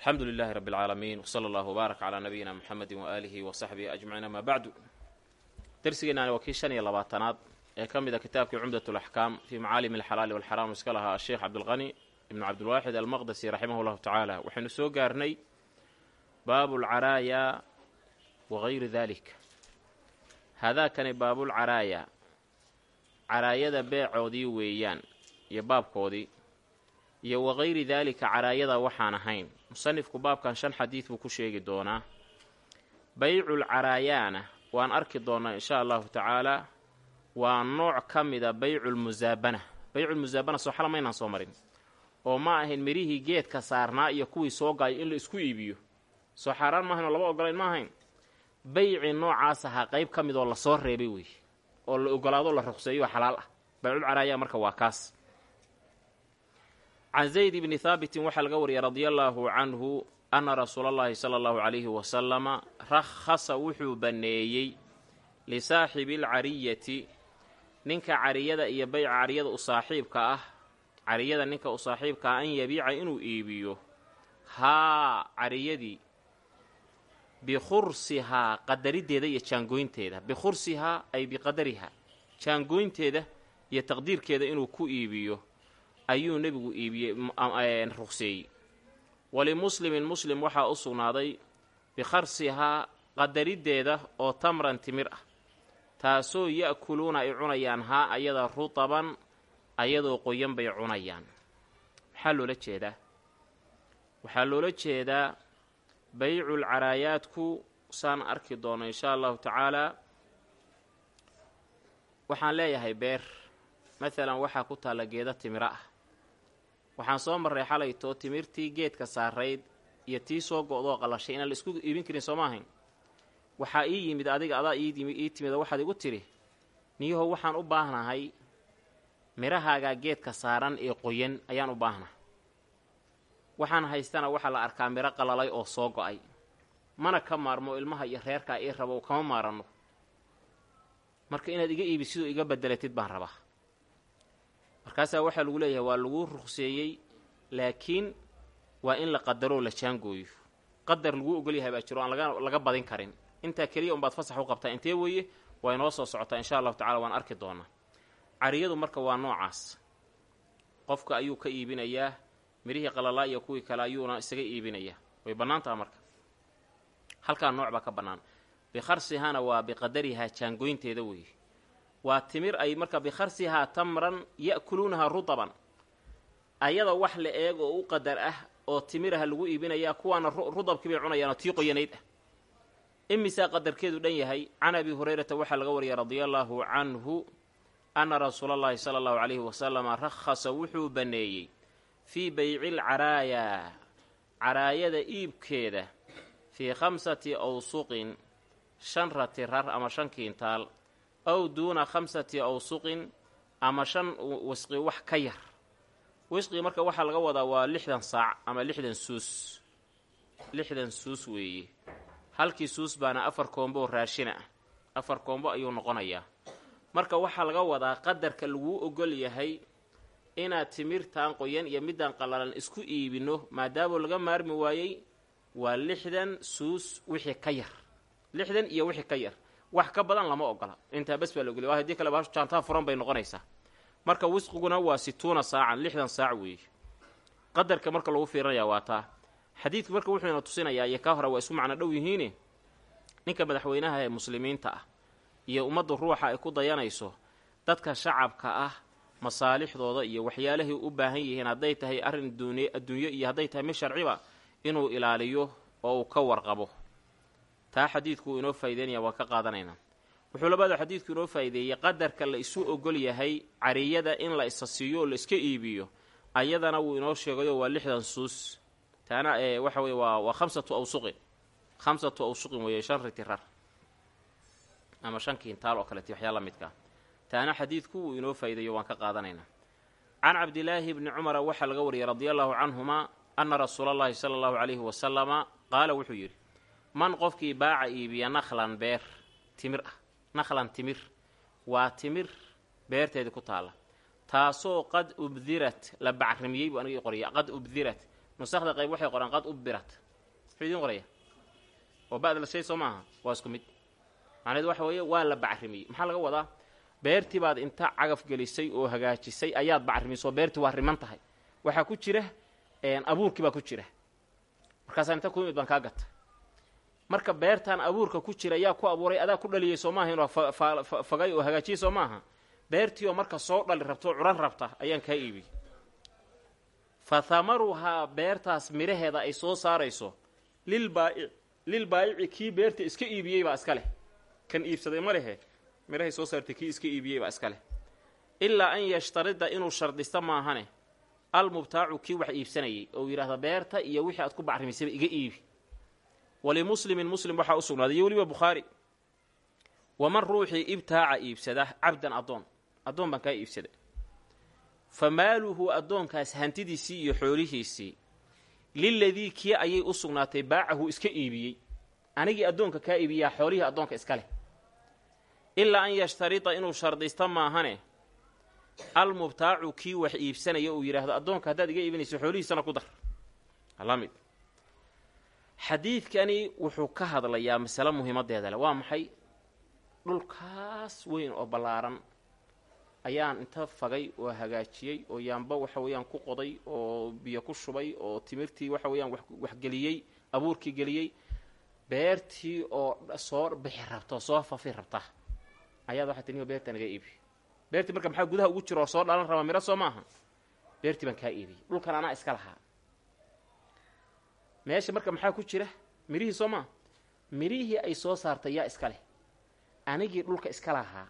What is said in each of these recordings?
alxamdu lilahi rabi اlcaalamiin wsala allah wbaarak calaa nabiyina muxamedi waaalihi wa saxbihi ajmaciin amaa bacdu darsigeennaani waa kii shan iyo labaatanaad ee ka mid a kitaabkii cumdat laxkaam fii macaalimi alxalaali walxaraam iska lahaa asheekh cabdulqani ibnu cabdilwaaxid almaqdesi raximah llahu tacaala. Waxaynu soo gaarnay baabu lcaraaya wagayri dalik haadaakani baabulcaraaya caraayada beecoodii weeyaan iyo baabkoodii iyo wagayri daalika caraayada waxaan ahayn. Musanifku baabkan shan xadiid buu ku sheegi doonaa. Baycul caraayaana waan arki doonaa insha allahu tacaalaa waa nooc ka mida bayculmusaabana bayculmusaabana soo xala maynaan soo marin. Oo ma ahayn mirihii geedka saarnaa iyo kuwii soo gaaya in la isku iibiyo. Soo xaaraan maahayn oo laba ogolayn ma ahayn bayci noocaas ahaa qayb ka mid oo la soo reebay weeye oo la ogolaado la ruqseeyo xalaal ah. Baycul caraaya marka waa kaas can zayd bni haabitin waxaa laga wariyay radia allaahu canhu anna rasuula allahi sala allahu calayhi wasalama rakhasa wuxuu banneeyey lisaaxibi alcariyati ninka cariyada iyo bayca cariyada u saaxiibka ah cariyada ninka u saaxiibka ah an yabiica inuu iibiyo. Haa cariyadii bikhursihaa qadariddeeda iyo jaangooynteeda bikhursihaa ay biqadarihaa jaangooynteeda iyo taqdiirkeeda inuu ku iibiyo ayuu nebigu iibiyey ruqseeyey walimuslimin muslim waxaa u sugnaaday bikharsihaa qadariddeeda oo tamran timir ah. Taasoo ya'kuluuna ay cunayaan haa ayada rutaban ayadoo qoyan bay cunayaan. Maxaa loola jeedaa? Waxaa loola jeedaa baycul caraayaadku saan arki doono inshaa allahu tacaalaa waxaan leeyahay beer. Maalan waxaa ku taalla geeda timiro ah waxaan soo marray xalaytoo timirtii geedka saarayd iyo tii soo go-doo qalashay. Inaan la isku iibin karin soo maahayn waxaa ii yimid adiga adaa ii timid oo waxaad igu tidhi niyahow waxaan u baahnahay midhahaagaa geedka saaran ee qoyan ayaan u baahnaha waxaan haystana waxaa la arkaa midho qalalay oo soo go'ay. Mana ka maarmo ilmaha iyo reerkaa ii rabo kama maaranno marka inaad iga iibid siduu iga bedelatid baan rabaa markaasaa waxaa lagu leeyahay waa lagu ruqseeyey laakiin waa in la qadaroo la jaangooyo. Qadar laguu ogolyahay baa jiro aan laga laga badin karin. Intaa keliya unbaad fasax u qabtaa intee weeye waa inoo soo socotaa insha allahu tacala waan arki doonaa. Cariyadu marka waa noocaas. Qofka ayuu ka iibinayaa midhihii qalalaa iyo kuwii kale ayuuna isaga iibinayaa. Way bannaan taha marka. Halkaa nooc baa ka bannaan. Bikharsihaana waa biqadarihaa jaangooynteeda weeye waa timir ay marka bikharsihaa tamran ya'kuluunahaa rutaban. Ayada wax la eeg oo u qadar ah oo timiraha lagu iibinayaa kuwaana rudabkii bay cunayaan oo tii qoyanayd ah. Imisaa qadarkeedu dhan yahay can abi hurayrata waxaa laga wariyay radia allaahu canhu anna rasuula allahi sala allahu calayhi wasalama rakhasa wuxuu banneeyey fii baycil caraayaa caraayada iibkeeda fii khamsati awsuqin shan rati rar ama shan kiintaal aw duuna khamsati awsuqin ama shan wisqi wax ka yar. Wisqii marka waxaa laga wadaa waa lixdan saac ama lixdan suus. Lixdan suus weeye halkii suus baana afar koombo oo raashina. Ah afar koombo ayuu noqonayaa marka waxaa laga wadaa qadarka laguu ogol yahay inaad timirtan qoyan iyo middan qallalan isku iibinno maadaamoo laga maarmi waayey waa lixdan suus wixii ka yar. Lixdan iyo wixii ka yar wax ka badan lama ogola. Intaa bes baa la ogolya waa haddii kale baashu jaantaa furan bay noqonaysaa. Marka wisqiguna waa situuna saacan lixdan saac weeye qadarka marka lagu fiirinayaa waa taa. Xadiidku marka wuxuuna tusinayaa iyo kaa hore waa isku macno dhow yihiine ninka madaxweynaha ee muslimiinta ah iyo ummadda ruuxa ay ku dayanayso dadka shacabka ah masaalixdooda iyo waxyaalahay u baahan yihiin hadday tahay arrin adduunyo iyo hadday tahay mid sharciba inuu ilaaliyo oo uu ka warqabo taa xadiidku inoo faa'ideynaya waan ka qaadanaynaa wuxuu labaada xadiidku inoo faa'ideeyey qadarka la isu ogol yahay cariyada in la isa siiyo oo la iska iibiyo ayadana wuu inoo sheegayo waa lixdan suus. Taana ee waxa weye waa waa khamsatu awsuqin khamsatu awsuqin weeye shan riti rar. Ama shan kiintaal oo kaleti waxyaa la midkaa taana xadiidku wuu inoo faa'ideeyo waan ka qaadanaynaa can cabdilaahi bni cumara waxaa laga wariyey radia allahu canhumaa anna rasuula allahi sala allahu calayhi wasalama qaala wuxuu yidhi man qofkii baaca iibiya nakhlan beer timir ah. Nakhlan timir. Waa timir beerteedii ku taalla. Taasoo qad ubdirat la bacrimiyey buu aniga ii qorya qad ubdirat. Nusakda qayb waxay qoraan qad ubirat muxuu idiin qoraya oo ba'da la shay soo maaha? Waa isku mid. Macnaheed waxa weeye waa la bacrimiyey. Maxaa laga wadaa? Beertii baad inta cagaf gelisay oo hagaajisay ayaad bacrimisoo beertii waa riman tahay. Waxaa ku jira abuurkii baa ku jira. Markaasaan inta ku imid baan kaa gata marka beertaan abuurka ku jira yaa ku abuuray adaa ku dhaliyey soo maaha inuu fagay oo hagaajiyey soo maaha. Beertii oo marka soo dhali rabta oo curan rabta ayaan kaa iibiyey. Fa hamaruhaa beertaas midhaheeda ay soo saarayso. Lilbaa'ic lilbaa'ici kii beerta iska iibiyey baa iska leh. Kan iibsaday ma lehe midhahay soo saartay kii iska iibiyey baa iska leh. Ilaa an yashtarida inuu shardista maahane. Almubtaacu kii wax iibsanayay oo yidhaahda beerta iyo wixii aad ku bacrimisayba iga iibi walimuslimin muslim waxaa u sugnaaday iyo weliba bukhaari waman ruuxii ibtaaca iibsada cabdan addoon addoon baan kaa iibsada fa maaluhu addoonkaas hantidiisii iyo xoolihiisii liladii kii ayay u sugnaatay baacahu iska iibiyey anigii addoonka kaa iibiyaa xoolihii addoonka iska leh ilaa an yashtarida inuu shardista maahane almubtaacu kii wax iibsanaya uu yidhaahdo addoonka haddaad iga iibinayso xoolihiisana ku dar la mid xadiidkani wuxuu ka hadlayaa masale muhiimadeeda leh waa maxay? Dhulkaas weyn oo ballaaran ayaan inta fagay oo hagaajiyey oo yaamba waxa weeyaan ku qoday oo biyo ku shubay oo timirtii waxa weeyaan waxgeliyey abuurkii geliyey beertii oo soo bixi rabta oo soo fafi rabta. Ayaad waxaa tiniyo beerta naga iibi. Beertii marka maxaa gudaha ugu jira oo soo dhalan raba miro soo maaha. Beertii baan kaa iibiyey dhulkan anaa iska lahaa meesha marka maxaa ku jira? Mirihii soo maa mirihii ay soo saartay yaa iska leh. Anigii dhulka iska lahaa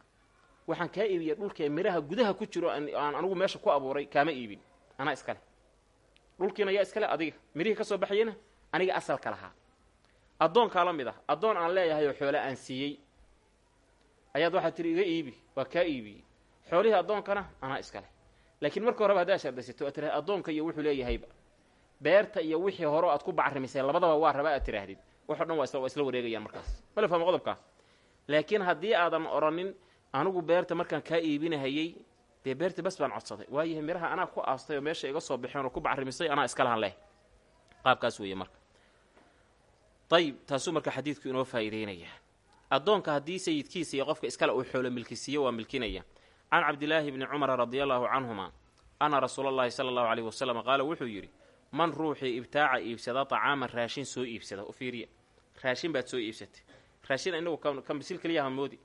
waxaan kaa iibiyey dhulkee miraha gudaha ku jiro aan anigu meesha ku abuuray kaama iibin. Anaa iska leh. Dhulkiina yaa iska leh adiga. Mirihii ka soo baxayana aniga asalka lahaa. Addoonkaa la mid ah. Addoon aan leeyahay oo xoole aan siiyey. Ayaad waxaad tiri iga iibi. Waa kaa iibiyey xoolihii addoonkana anaa iska leh. Laakiin marka horeba haddaa shardaysato aad tiraha addoonka iyo wuxuu leeyahayba beerta iyo wixii hore aad ku bacrimisay labadaba waa raba aad tiraahdid waxo dhan waa isla wareegayaan markaas. Mala fahmo qodobkaa laakiin haddii aadan odhanin anigu beerta markaan kaa iibinahayey dee beerta bas baan codsaday. Waayahay miraha anaa ku aastay oo meesha iga soo baxeen oo ku bacrimisay anaa iska leh. Qaabkaas weeye marka. Ayib taasuu marka xadiidku inoo faa'iideynayaa addoonka haddii sayidkiisa iyo qofka iskale uu xoolo milkisiiyo waa milkinaya. Can cabdilaahi bni cumara radia allaahu canhuma ana rasuula allahi sala allahu caleyhi wasalam qaala wuxuu yidhi man ruuxii ibtaaca iibsada tacaaman raashin soo iibsada. U fiiriya. Raashin baad soo iibsatay. Raashin inagu ka misil keliyaha moodi.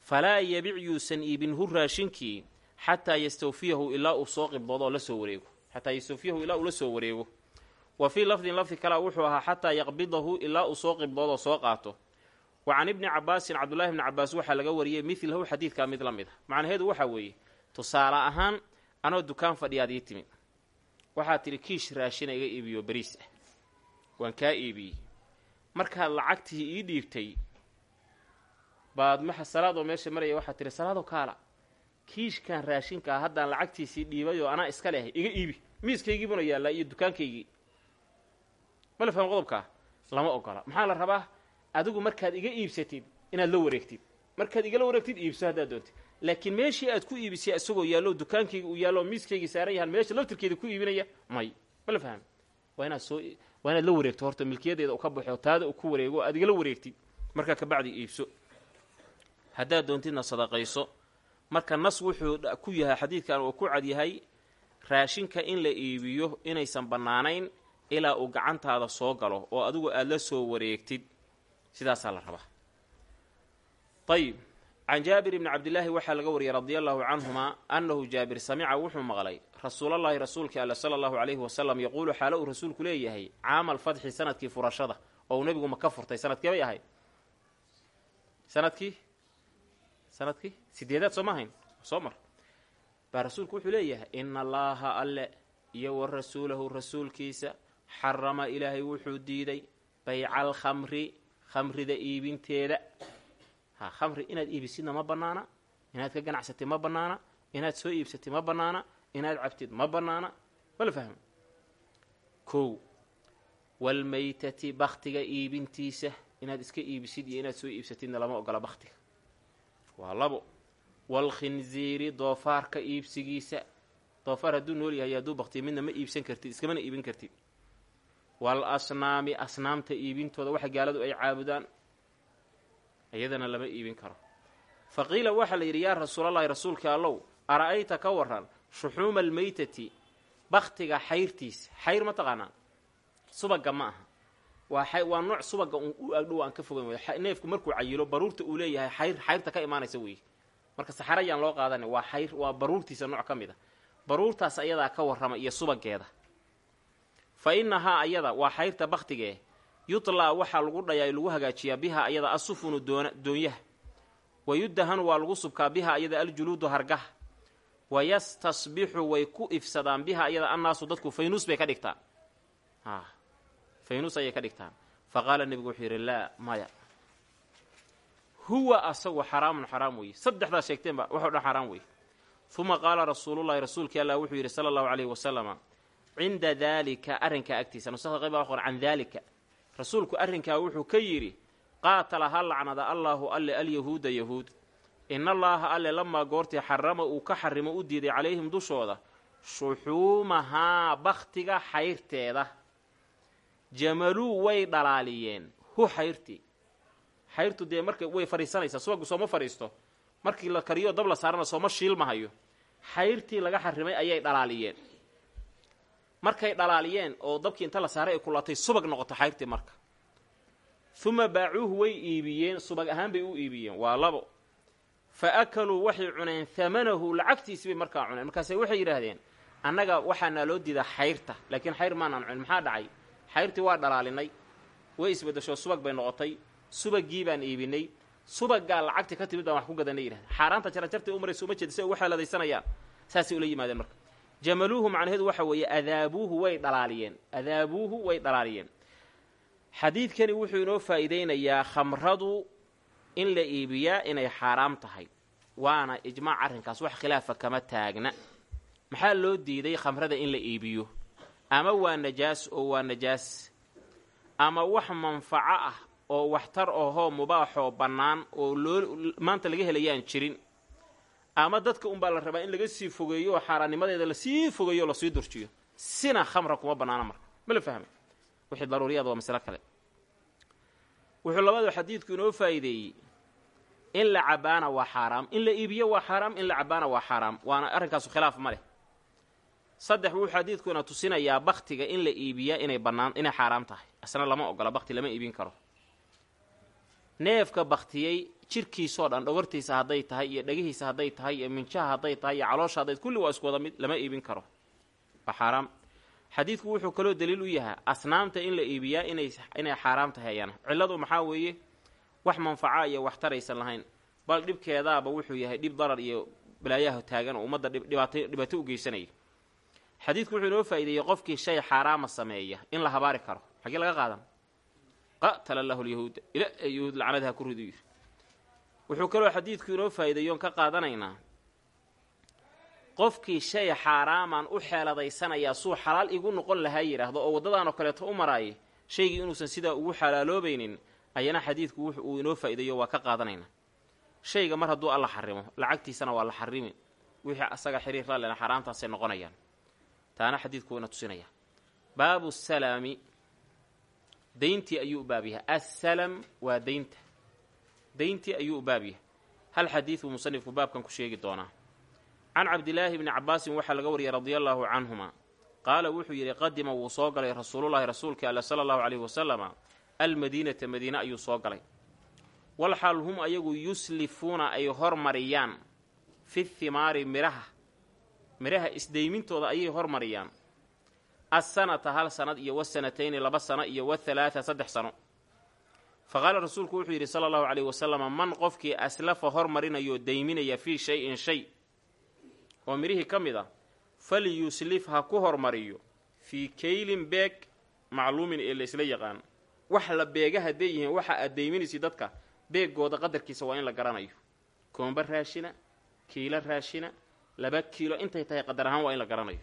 Falaa yabic yuusan iibin hu raashinkii xataa yastawfiyahu ilaa uu soo qibdoodo oo la soo wareego. Xataa yastawfiyahu ilaa uu la soo wareego. Wa fii lafdin lafdi kalea wuxuu ahaa xataa yaqbidahu ilaa uu soo qibdoodo soo qaato. Wa can ibni cabaasin cabdullahi bni cabaas waxaa laga wariyey midlahu xadiidkaa mid la mid a macnaheedu waxaa weeye tusaale ahaan anoo dukaan fadhiyaad ii timid waxaad tidhi kiish raashina iga iibiyo beriis ah. Waan kaa iibiyey. Markaad lacagtii ii dhiibtay baad maxa salaadoo meesha maraya waxaad tihi salaadoo kaala. Kiishkan raashinkaa haddaan lacagtiisii dhiibay anaa iska lehay iga iibi. Miiskaygiibuna yaallaa iyo dukaankaygii. Mala faham qodobkaa? Lama ogola. Maxaa la rabaa? Adigu markaad iga iibsatid inaad la wareegtid. Markaad igala wareegtid iibso haddaad doontid laakiin meeshii aad ku iibisay isagoo yaallo dukaankayga uu yaallo miiskaygii saaran yahaan meesha laftirkeeda ku iibinaya may. Mala faham waa inaad soo waa inaad la wareegto horta milkiyadeeda u ka baxo taada u ku wareego aad igala wareegtid. Markaa kabacdi iibso. Haddaad doontidna sadaqayso. Marka nas wuxuu ku yahay xadiidkan uu ku cad yahay raashinka in la iibiyo inaysan bannaanayn ilaa uu gacantaada soo galo oo adigu aada la soo wareegtid. Sidaasaa la rabaa. Ayib can jaabir ibni cabdillaahi waxaa laga wariyey radia allahu canhumaa annahu jaabir samica wuxuu maqlay rasuulallaahi rasuulkii alle sala allahu calayhi wasalam yaquulu xaalo uu rasuulku leeyahay caama alfatxi sannadkii furashada oo uu nebigu maka furtay sanadkee bay ahayd. Sanadkii? Sanadkii? Sideedaad soo ahayn? Soo mar. Baa rasuulku wuxuu leeyahay ina allaaha alle iyo wa rasuulahu rasuulkiisa xarama ilaahay wuxuu diiday bayca alkhamri khamrida iibinteeda ha khamri inaad iibisidna ma bannaana inaad ka ganacsatid ma bannaana inaad soo iibsatid ma bannaana inaad cabtid ma bannaana mala fahmo kow walmaytati bakhtiga iibintiisa inaad iska iibisid iyo inaad soo iibsatidna lama ogola bakhtiga. Waa labo. Waalkhinziiri doofaarka iibsigiisa. Doofaar hadduu nool yahay hadduu baktiya midna ma iibsan kartid iskamana iibin kartid. Wal asnaami asnaamta iibintooda waxa gaaladu ay caabudaan iyadana lama iibin karo. Fa qiila waxaa la yidhi yaa rasuulallahi rasuulka allow ara-ayta ka waran shuxuuma almeytati baktiga xayrtiisa xayr ma taqaanaa subaga ma aha. Waa waa nooc subaga u agdhow aan ka fogan wey neefku markuu cayilo baruurta uu leeyahay xayr xayrta ka imaanaysa weeye marka saxara ayaan loo qaadana waa xayr waa baruurtiisa nooc ka mid a baruurtaas ayadaa ka warrama iyo subageeda fa innahaa ayada waa xayrta baktigee yutlaa waxaa lagu dhayaa lagu hagaajiyaa bihaa ayada asufunu doonyaha. Wa yudahanu waa lagu subkaa bihaa ayada aljuluudu hargaha wa yastasbixu way ku ifsadaan bihaa ayada annaasu dadku faynuus bay ka dhigtaan. A faynuus ayay ka dhigtaan. Fa qaala nebigu wuxuu yidhi laa maya. Huwa asagu xaraamun xaraam weeye. Saddexdaas sheegteenba waxo dhan xaraam weeye. Uma qaala rasuulullahi rasuulkii allah wuxuu yidhi sala allahu calayhi wasalama cinda daalika arrinkaa agtiisa. Nusakda qayb baa qoran can daalika rasuulku arrinkaa wuxuu ka yidhi qaatala ha lacnada allaahu alle alyahuuda yahuud. Ina allaaha alle lamaa goortii xarama uu ka xarimo u diiday calayhim dushooda shuxuumahaa bakhtiga xayrteeda. Jamaluu way dhalaaliyeen hu xayrtii. Xayrtu dee marka way fadhiisanaysaa subagu sooma fadhiisto. Markii la kariyo dab la saarana sooma shiilmahayo xayrtii laga xarimay ayay dhalaaliyeen markay dhalaaliyeen oo dabkii inta la saaray ay kulatay subag noqoto xayrtii marka. Uma baacuuhu way iibiyeen subag ahaan bay u iibiyeen waa labo. Fa akaluu waxay cuneen hamanahu lacagtiisi bay markaa cuneen. Markaase waxay yidhaahdeen annaga waxaa naaloo diidaa xayrta laakiin xayr maanaan cunin. Maxaa dhacay? Xayrtii waa dhalaalinay way isbedesho subag bay noqotay. Subagii baan iibinay. Subaggaa lacagti ka timid baan wax ku gadanay yidhahda xaaraanta jarajartay u maraysa uma ay ugu xeeladaysanayaan saasay ula yimaadeen marka jamaluuhu macnaheedu waxa weeye adaabuuhu way dhalaaliyeen adaabuuhu way dhalaaliyeen. Xadiidkani wuxuu inoo faa'iideynayaa khamradu in la iibiyaa inay xaaraam tahay waana ijmaac arrinkaas wax khilaafa kama taagna. Maxaa loo diiday khamrada in la iibiyo? Ama waa najaas oo waa najaas? Ama wax manfaco ah oo waxtar ahoo mubaaxoo bannaan oo loo maanta laga helayaan jirin ama dadka unbaa la rabaa in laga sii fogeeyo oo xaaraannimadeeda la sii fogeeyo oo la sii durjiyo. Sina khamra kuma bannaana marka. Ma la fahmay wixii daruuriyaad waa masalo kale. Wuxuu labadu xadiidku inoo faa'iideeyey. In la cabaana waa xaaraam. In la iibiyo waa xaaraam. In la cabaana waa xaaraam. Waana arrinkaasu khilaaf ma leh. Saddex wuxuu xadiidkuna tusinayaa baktiga in la iibiyaa inay bannaan inay xaaraam tahay. Asna lama ogola bakti lama iibin karo. Neefka baktiyey jirkiisoo dhan dhogortiisa hadday tahay iyo dhegihiisa hadday tahay iyo minjaha hadday tahay iyo caloosha hadday kulli waa isku wada mid lama iibin karo. Waa xaaraam. Xadiidku wuxuu kaloo daliil u yahay asnaamta in la iibiyaa inay inay xaaraam tahay ayana cilladu maxaa weeye? Wax manfaca iyo wax taraysan lahayn. Bal dhibkeedaaba wuxuu yahay dhib darar iyo balaayaha taagan oo ummadda dhibaato u geysanaya. Xadiidku wuxuu inoo faa'iideeyey qofkii shay xaaraama sameeya in la habaari karo. Xaggee laga qaadan? Qatala allahu lyahuuda ila yahuud lacnadaha ku ridu yiri wuxuu kaloo xadiidku inoo faa'iideeyoon ka qaadanaynaa. Qofkii shay xaaraamaan u xeeladaysanayaa suu xalaal igu noqon lahaa yidhaahdo oo waddadaanoo kaleeto u maraayay shaygii inuusan sidaa ugu xalaaloobaynin ayana xadiidku wux uu inoo faa'iideeyo waa ka qaadanaynaa. Shayga mar hadduu alla xarimo lacagtiisana waa la xarimin wixii asaga xiriir la lena xaaraamtaasay noqonayaan. Taana xadiidku ina tusinaya. Baabu salaami. Dayntii ayuu u baab assalam waa daynta dayntii ayuu u baab yahay. Hal xadiid buu musanifku baabkan ku sheegi doonaa. Can cabdilaahi bni cabaasin waxaa laga wariyey radia allaahu canhuma. Qaala wuxuu yidhi qadima wuu soo galay rasuulullaahi rasuulkii alle sala allahu caleyhi wasalama almadiinata madiine ayuu soo galay. Walxaal hum ayagu yuslifuuna ay hormariyaan fi thimaari midhaha midhaha isdaymintooda ayay hormariyaan. Assanata hal sanad iyo wasanatayni laba sano iyo wathalaata saddex sano fa qaala rasuulku wuxuu yidhi sala allahu caleyhi wasalama man qofkii aslafa hormarinayoo dayminaya fii shay-in shay oo midhihii ka mid a falyuslif ha ku hormariyo fii kaylin beeg macluumin ee la isla yaqaan wax la beega hadday yihiin waxa aad dayminaysi dadka beegooda qadarkiisa waa in la garanayo koomba raashina kiilo raashina laba kiilo intay tahay qadar ahaan waa in la garanayo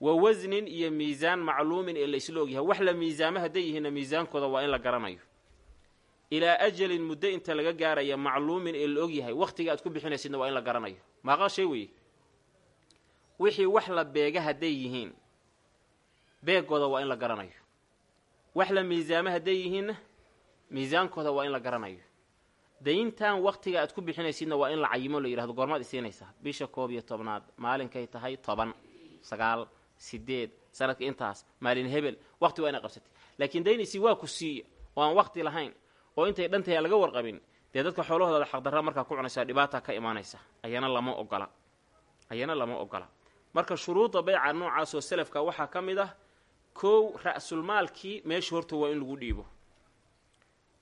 wa wasnin iyo miisaan macluumin ee la isla ogyahay wax la miisaamo hadday yihiinna miisaankooda waa in la garanayo ilaa ajalin muddo inta laga gaaraya macluumin ee la ogyahay wakhtiga aad ku bixinaysidna waa in la garanayo. Maaqa shay weye wixii wax la beega hadday yihiin beegooda waa in la garanayo. Wax la miisaamo hadday yihiinna miisaankooda waa in la garanayo. Dayntan waktiga aad ku bixinaysidna waa in la cayimo la yidhahdo goormaad isiinaysaa bisha koob iyo tobnaad. Maalinkay tahay toban sagaal sideed sanadka intaas. Maalin hebel. Waqti waa inaa qabsatay. Laakiin daynaysi waa ku siiya oo aan waqti lahayn oo intay dhantahay aan laga warqabin dee dadka xoolahooda xaqdarra markaa ku cunaysaa dhibaata ka imaanaysa. Ayana lama ogola. Ayana lama ogola. Marka shuruudda beyca noocaasoo selafka waxaa ka mid ah kow ra-sulmaalkii meesha horta waa in lagu dhiibo.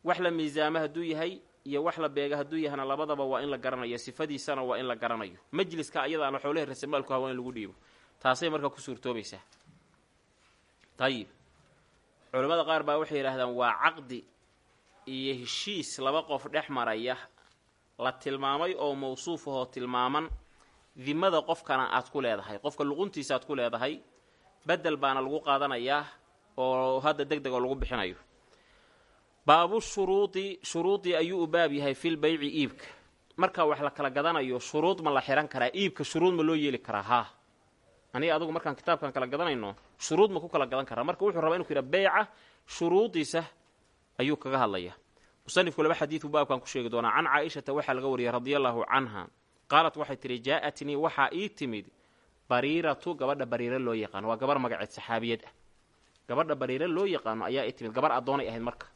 Wax la miisaamo hadduu yahay iyo wax la beega hadduu yahana labadaba waa in la garanayo sifadiisana waa in la garanayo. Majliska ayadaana xoolahi rasamaalku ha waa in lagu dhiibo. Taasay markaa ku suurtoobaysaa. Ayib culimmada qaar baa waxay yidhaahdaan waa caqdi iyo heshiis laba qof dhex maraya la tilmaamay oo mawsuuf ahoo tilmaaman dimada qofkana aad ku leedahay qofka luquntiisa aad ku leedahay bedel baana lagu qaadanayaa oo hadda deg deg oo lagu bixinayo. Baabu shuruudi shuruudii ayuu u baab yahay fil beyci iibka. Markaa wax la kala gadanayo shuruud ma la xihan karaa iibka shuruud ma loo yeeli karaa haa. Aniga adugu markaan kitaabkan kala gadanayno shuruud ma ku kala gadan karaa. Marka wuxuu rabaa inu ku yidhaha beyca shuruudiisa ayuu kaga hadlaya musanifku laba xadiidu baabkan ku sheegi doonaa. Can caaishata waxaa laga wariyay radia allaahu canha. Qaalat waxay tihi jaa-atnii waxaa ii timid bariiratu gabadha bariiro loo yaqaano waa gabar magaceed saxaabiyad ah. Gabadha bariiro loo yaqaano ayaa ii timid. Gabar addoonay ahayd marka.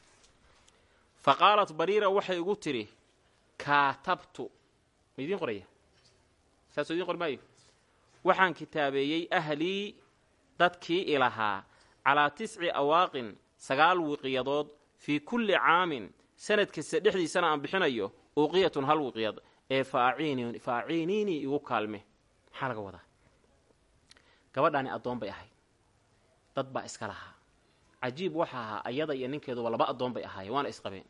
Fa qaalat bariira waxay igu tidhi kaatabtu. Ma qoraya? Saasoo idiin qori maayo? Waxaan kitaabeeyey ahlii dadkii ilahaa calaa tisci awaaqin sagaal wiqiyadood fii kulli caamin sanad kasta dhexdiisana aan bixinayo uqiyatun hal wiqyad ee faaciini faaciiniinii igu kaalme. Maxaa laga wadaa? Gabadhaani addoon bay ahayd. Dad baa iska lahaa. Cajiib waxa ahaa ayada iyo ninkeeduba laba addoon bay ahaayeen waana isqabeen.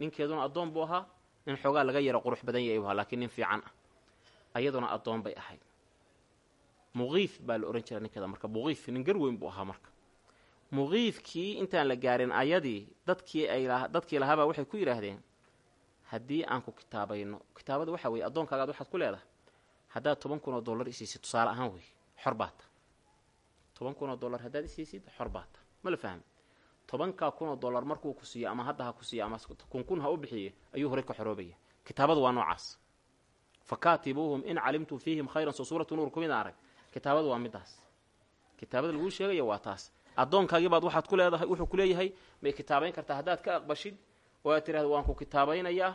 Ninkeeduna addoon buu ahaa nin xoogaa laga yaro qurux badan yahay bu ahaa laakiin nin fiican ah. Ayaduna addoon bay ahayd. Muqiif baa la odhan jira ninkeeda marka muqiif nin gar weyn buu ahaa marka muqiifkii intaan la gaarin ayadii dadkii ay dadkii lahaabaa waxay ku yidhaahdeen haddii aan ku kitaabayno kitaabada waxaa weeye addoonkaagaad waxaad ku leedahay haddaad toban kun oo dollar isiisid tusaale ahaan wey xor baata toban kun oo dollar haddaad isiisid xor baata ma la fahmi tobankaa kun oo dollar markuu ku siiyo ama hadda ha ku siiyo ama kun ha u bixiye ayuu horey ka xoroobaya. Kitaabadu waa noocaas. Fa in calimtum fiihim khayran soo suuratu nuur kumid arag kitaabadu waa midaas kitaabada laguu sheegaya waa taas addoonkaagiibaad waxaad ku leedahay wuxuu ku leeyahay may kitaabayn kartaa. Haddaad ka aqbashid oo aad tidhahda waan ku kitaabaynayaa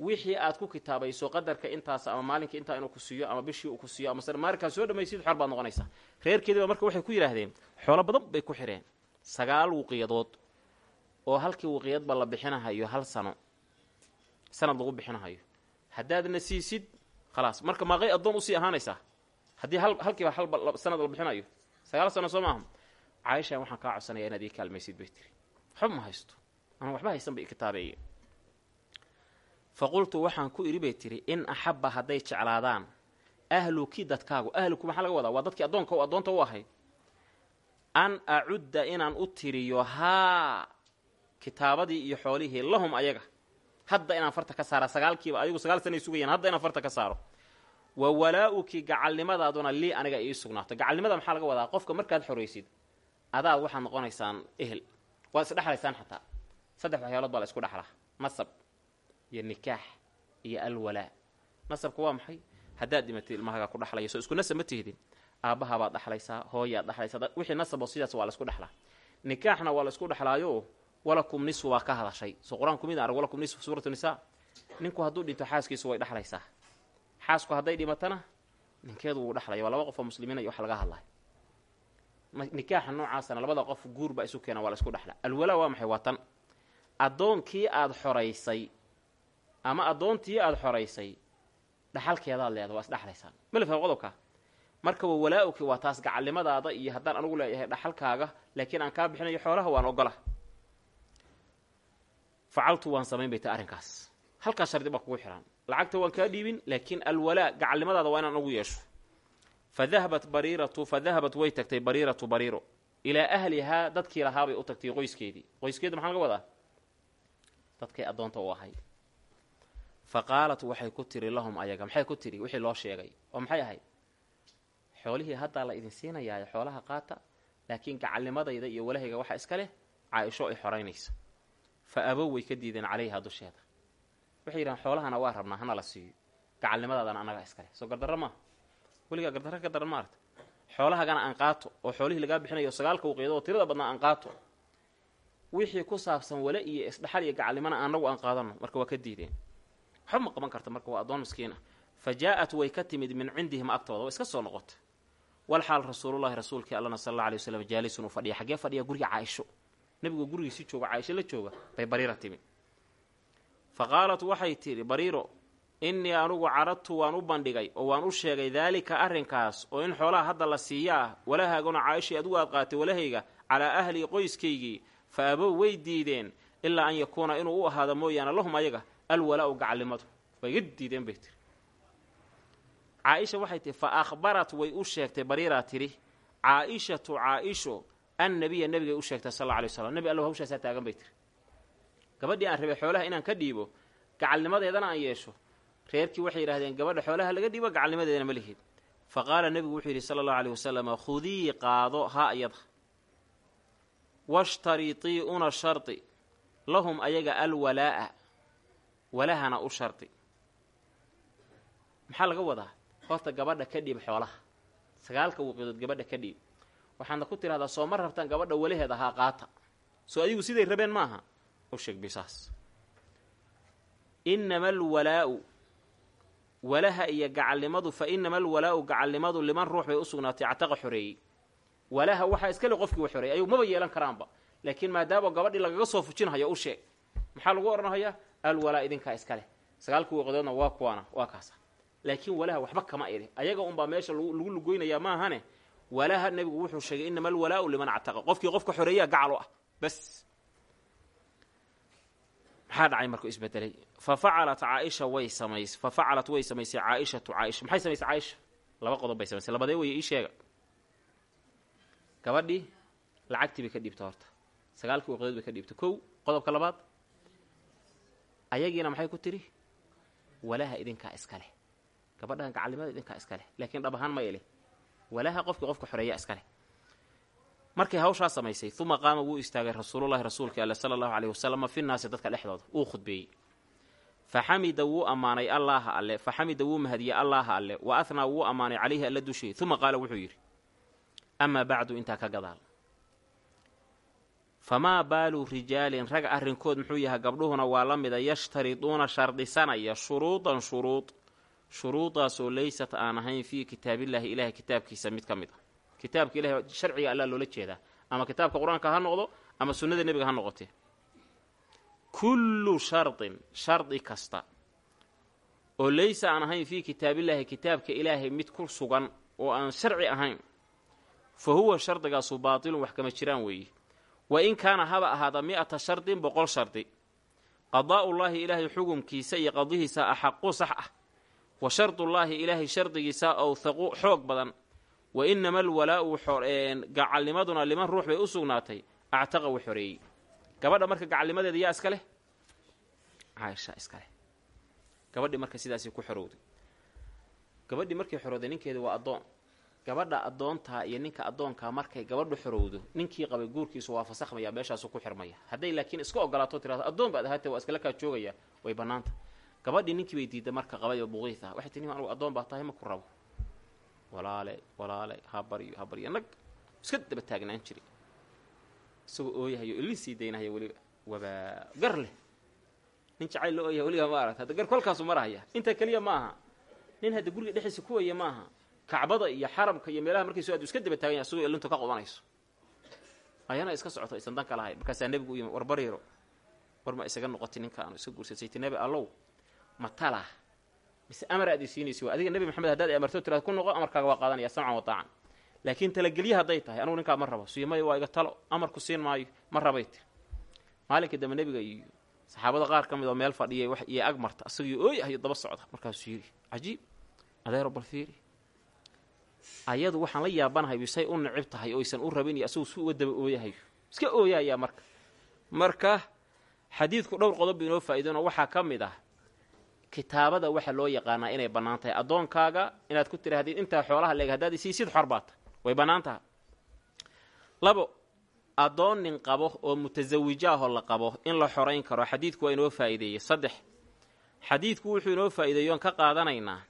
wixii aad ku kitaabayso qadarka intaas ama maalinka intaa inuu ku siiyo ama bishii uu ku siiyo ama maalinkaa soo dhamaysid xor baad noqonaysaa. Reerkeediiba marka waxay ku yidhaahdeen xoolo badan bay ku xidheen. Sagaal wuqiyadood oo halkii wuqiyadba la bixinahayo hal sano sanad lagu bixinahayo haddaadna siisid khalaas. Marka maaqay addoon u sii ahaanaysaa. Haddii hal halkiiba hal sanad la bixinayo sagaal sano soo maaha caaisha waxaan kaa codsanaya inaad ii kaalmaysid bay tiri waxba ma haysto. Ama waxba haysan bay kitaabeeye fa qultu waxaan ku idhi bay tiri in axabba hadday jeclaadaan ahluki dadkaagu. Ahluku maxaa laga wadaa? Waa dadkii addoonka u addoonta u ahayd an acudda inaan u tiriyo haa kitaabadii iyo xoolihii lahum ayaga. Hadda inaan farta ka saara sagaalkiiba ayagu sagaal sanay sugayaan. Hadda inaan farta ka saaro. Wa walaa-uki gacalnimadaaduna lii aniga ii sugnaato gacalnimada maxaa laga wadaa? Qofka markaad xoraysid adaad waxaad noqonaysaan ehel. Waad isdhexlaysaan xataa. Saddex waxyaalood baa la isku dhexlaa nasab iyo nikaax iyo alwalaa. Nasabka waa maxay? Haddaad dhimatid ilmahaga ku dhexlaya soo isku nasab ma tihdin aabbahabaad dhexlaysaa hooyaad dhexlaysaa wixii nasabo sidaas waa la isku dhexlaa nikaaxna waa la isku dhexlaayo walakum nisfu baa ka hadashay. Soo qur'aanku mid arag walakum nisfu suuratu nisaa. Ninku hadduu dhinto xaaskiisu way dhexlaysaa xaasku hadday dhimatana ninkeedu wuu dhexlaya waa laba qof oo muslimiina iyo wax laga hadlay nikaaxa noocaasana labada qof guur baa isu keena waa la isku dhexla alwalaa waa maxay? Waa tan. Addoonkii aada xoraysay ama addoontii aada xoraysay dhaxalkeedaad leeda waa isdhexlaysaan ma la faham qodobka marka wa walaa-uki waa taas gacalnimadaada iyo haddaan anugu leeyahay dhaxalkaaga laakiin aan kaa bixinayo xoolaha waan ogola facaltu waan samayn bay ta arrinkaas. Halkaas shardi baa kugu xihan lacagta waan kaa dhiibin laakiin alwalaa gacalnimadaada waa inaan ugu yeesho fa dahabat bariiratu fa dahabat way tagtay bariiratu bariiro ilaa ahlihaa dadkii lahaabay u tagtay qoyskeedii. qoyskeeda maxaa laga wadaa? dadkay addoonta u ahayd fa qaalat waxay ku tiri lahum ayaga. Maxay ku tiri? Wixii loo sheegay. Oo maxay ahayd xoolihii haddaa la idin siinayaa xoolaha qaata laakiin gacalnimadayda iyo walahayga waxaa iska leh caaisho ay xoraynaysa fa abow way ka diideen calayha dusheeda. Waxay yidhahan xoolahana waa rabnaa hana la siiyo. Gacalnimadaadana annagaa iskaleh soo gardarro maaha weligaa gardarro ka daran maarata xoolahagana aan qaato oo xoolihii lagaa bixinayo sagaalka uqiyadood oo tirada badnaa aan qaato. Wixii ku saabsan wale iyo isdhexal iyo gacalnimana anagu aan qaadano marka waa ka diideen. Waxba ma qaban karta marka waa addoon miskiin ah. Fa jaa-at way ka timid min cindihim agtooda waa iska soo noqota walxaal rasuulullahi rasuulkii allana sal alla alay waslam jaalisun uu fadhiya xaggee fadhiya guriga caaisho. Nebigu gurigiisi jooga caaisho la jooga bay bariira timi fa qaalat waxay tidhi bariiro innii anugu caradtu waan u bandhigay oo waan u sheegay daalika arrinkaas oo in xoolaha hadda la siiya ah walahaaguna caaishai adigu aad qaatay walahayga calaa ahlii qoyskaygii fa abow way diideen ilaa an yakuuna inuu u ahaado mooyaane lahum ayaga alwalaa'u gacalnimadu way iga diideen bay tiri. Caaisha waxay tihi fa akhbarat way u sheegtay bariiraa tidhi caa-ishatu caa-isho annabiya nebigay u sheegtay sal alla alay slam nebi allow hawshaasaa taagan bay tiri. Gabadhii aan rabay xoolaha inaan ka dhiibo gacalnimadeedana aan yeesho reerkii waxay yidhahdeen gabadha xoolaha laga dhiibo gacalnimadeedana ma lihid. Fa qaala nebigu wuxuu yidhi sala allahu aleyh wasalam khudii qaado ha iyada. Washtaritii una shardi lahum ayaga alwalaa'a walahana u shardi maxaa laga wadaa? Horta gabadha ka dhiib xoolaha. Sagaalka wuqidood gabadha ka dhiib waxaadna ku tidhahdaa soo ma rabtaan gabadha walaheeda haa qaata? Soo adigu siday rabeen maaha? U sheeg bisaas. Innama alwalaa'u walaha iyo gacalnimadu fa innama alwalaa'u gacalnimadu liman ruux bay u sugnaatay actaqa xoreeyey walaha waxaa iska le qofkii wa xoreeyay ayagu maba yeelan karaanba. Laakiin maadaama gabadhii lagaga soo fujinhayo u sheeg. Maxaa lagu odhanhayaa alwalaa idinkaa iska leh. Sagaalkii waqdoodna waa kuwaana waa kaasa. Laakiin walaha waxba kama idhi ayaga unbaa meesha lagu lugoynayaa maahane walaha nebigu wuxuu sheegay innama alwalaa'u liman actaqa qofkii qofka xoreeyaa gacal u ah. Bas maxaa dhacay markuu isbedelay? Fa facalat caaisha way samays fa way samaysay caaishatu caaisha maxay samaysay caaisha laba qodob bay samaysay. Labadee weye ii sheega. Gabadhii lacagtii bay ka dhiibta horta. Sagaalkii waqdood bay ka dhiibta kow qodobka labaad ayagiina maxay ku tidhi walaha idinkaa iska leh. Gabadhan gacalnimada idinkaa iska leh. Laakiin dhab ahaan ma ele walaha qofkii qofka xoreeya iska leh markay hawshaa samaysay uma qaama wuu istaagay rasuulullahi rasuulka alle sala allahu aleyhi wasalama fi naasi dadka dhexdooda. Wuu khudbeeyey. Fa xamida wuu ammaanay allaaha alle fa xamida wuu mahadiyey allaaha alle wa ahnaa wuu ammaanay calayhi alla dushay uma qaala wuxuu yidhi amaa bacdu intaa ka gadaal. Famaa baalu rijaalin rag arrinkood muxuu yahay gabdhuhuna waa la mida yashtariduuna shardisanaya shuruudan shuruud. Shuruudaasoo laysat aan ahayn fii kitaabillaahi ilaahay kitaabkiisa mid ka mid a kitaabka ilahay sharciga allaa loola jeedaa. Ama kitaabka qur'aanka ha noqdo ama sunnada nebiga ha noqotee kullu shardin shardi kasta oo laysa aan ahayn fii kitaabillaahi kitaabka ilaahay mid ku sugan oo aan sharci ahayn fa huwa shardigaasu baatilun wax kama jiraan weeye wa in kaana haba ahaada mi-ata shardin boqol shardi. Qadaa'ullaahi ilaahay xukumkiisa iyo qadihiisa axaqu sax ah. Wa shardullaahi ilaahay shardigiisa awthaqu xoog badan wa innama alwalaa'u gacalnimaduna liman ruux bay u sugnaatay actaqa u xoreeyey. Gabadha marka gacalnimadeeda yaa iska leh? Caaisha iska leh. Gabadhii marka sidaasay ku xorowday. Gabadhii markay xorowday ninkeedi waa addoon. Gabadha addoontaa iyo ninka addoonkaa markay gabadhu xorowdo ninkii qabay guurkiisu waa fasakhmaya meeshaasu ku xirmaya. Hadday laakiin iska ogolaato tirado addoon baad ahaatee waa iskala kaa joogaya way bannaanta. Gabadhii ninkii bay diidda marka qabay oo buqiis ah waxay tii nin addoon baa tahay ma ku rabo walaale walaale ha baryo ha nag iska daba taagnaan jiri. Isagoo ooyahayo ilin sii daynahayo weliba. Wabaa gar leh. Nin jacayl la ooyaha weliba ma aragta. Hadda gar kolkaasu marahaya intaa keliya ma aha. Nin hadda guriga dhexdiisa ku waya ma aha. Kacbada iyo xaramka iyo meelaha markiisu aadu iska daba taaganya isagoo ilintu ka qubanayso. Ayana iska socoto aysan dan ka lahayn markaasaa nebigu yimi war war ma isaga noqotay ninkaanu iska guursadsay ti nebi allow. Ma tala mise amar aad isiinaysa waa adiga nebi maxamed haddaad amarto tiraad ku noqo amarkaaga waa qaadanaya samcan wa laakiin talagelye hadday tahay anugu ninkaa ma rabo. Siimay waa iga talo amarku siin maayo ma rabay tir. Maalinka dambe nebiga iyo saxaabada qaar ka mid oo meel fadhiyay wax iyo ag marta asagii ooyahayo daba socda. Markaasuu yidhi cajiib adeero bal fiiri. Ayadu waxaan la yaabanahay bisay u nicib tahay oo aysan u rabin iyo asagu su uga daba ooyahayo iska ooyayaa marka. Marka xadiidku dhowr qodob bu inoo faa'iideenoo waxaa ka mid ah kitaabada waxaa loo yaqaanaa inay bannaan tahay. Addoonkaaga inaad ku tirahdid intaa xoolaha leeg haddaad isiisid xor way bannaan taha labo addoon nin qabo oo mutasawijaahoo la qabo in la xorayn karo xadiidku waa inoo faa'iideeyey. Saddex xadiidku wuxuu inoo faa'iideeyo oon ka qaadanaynaa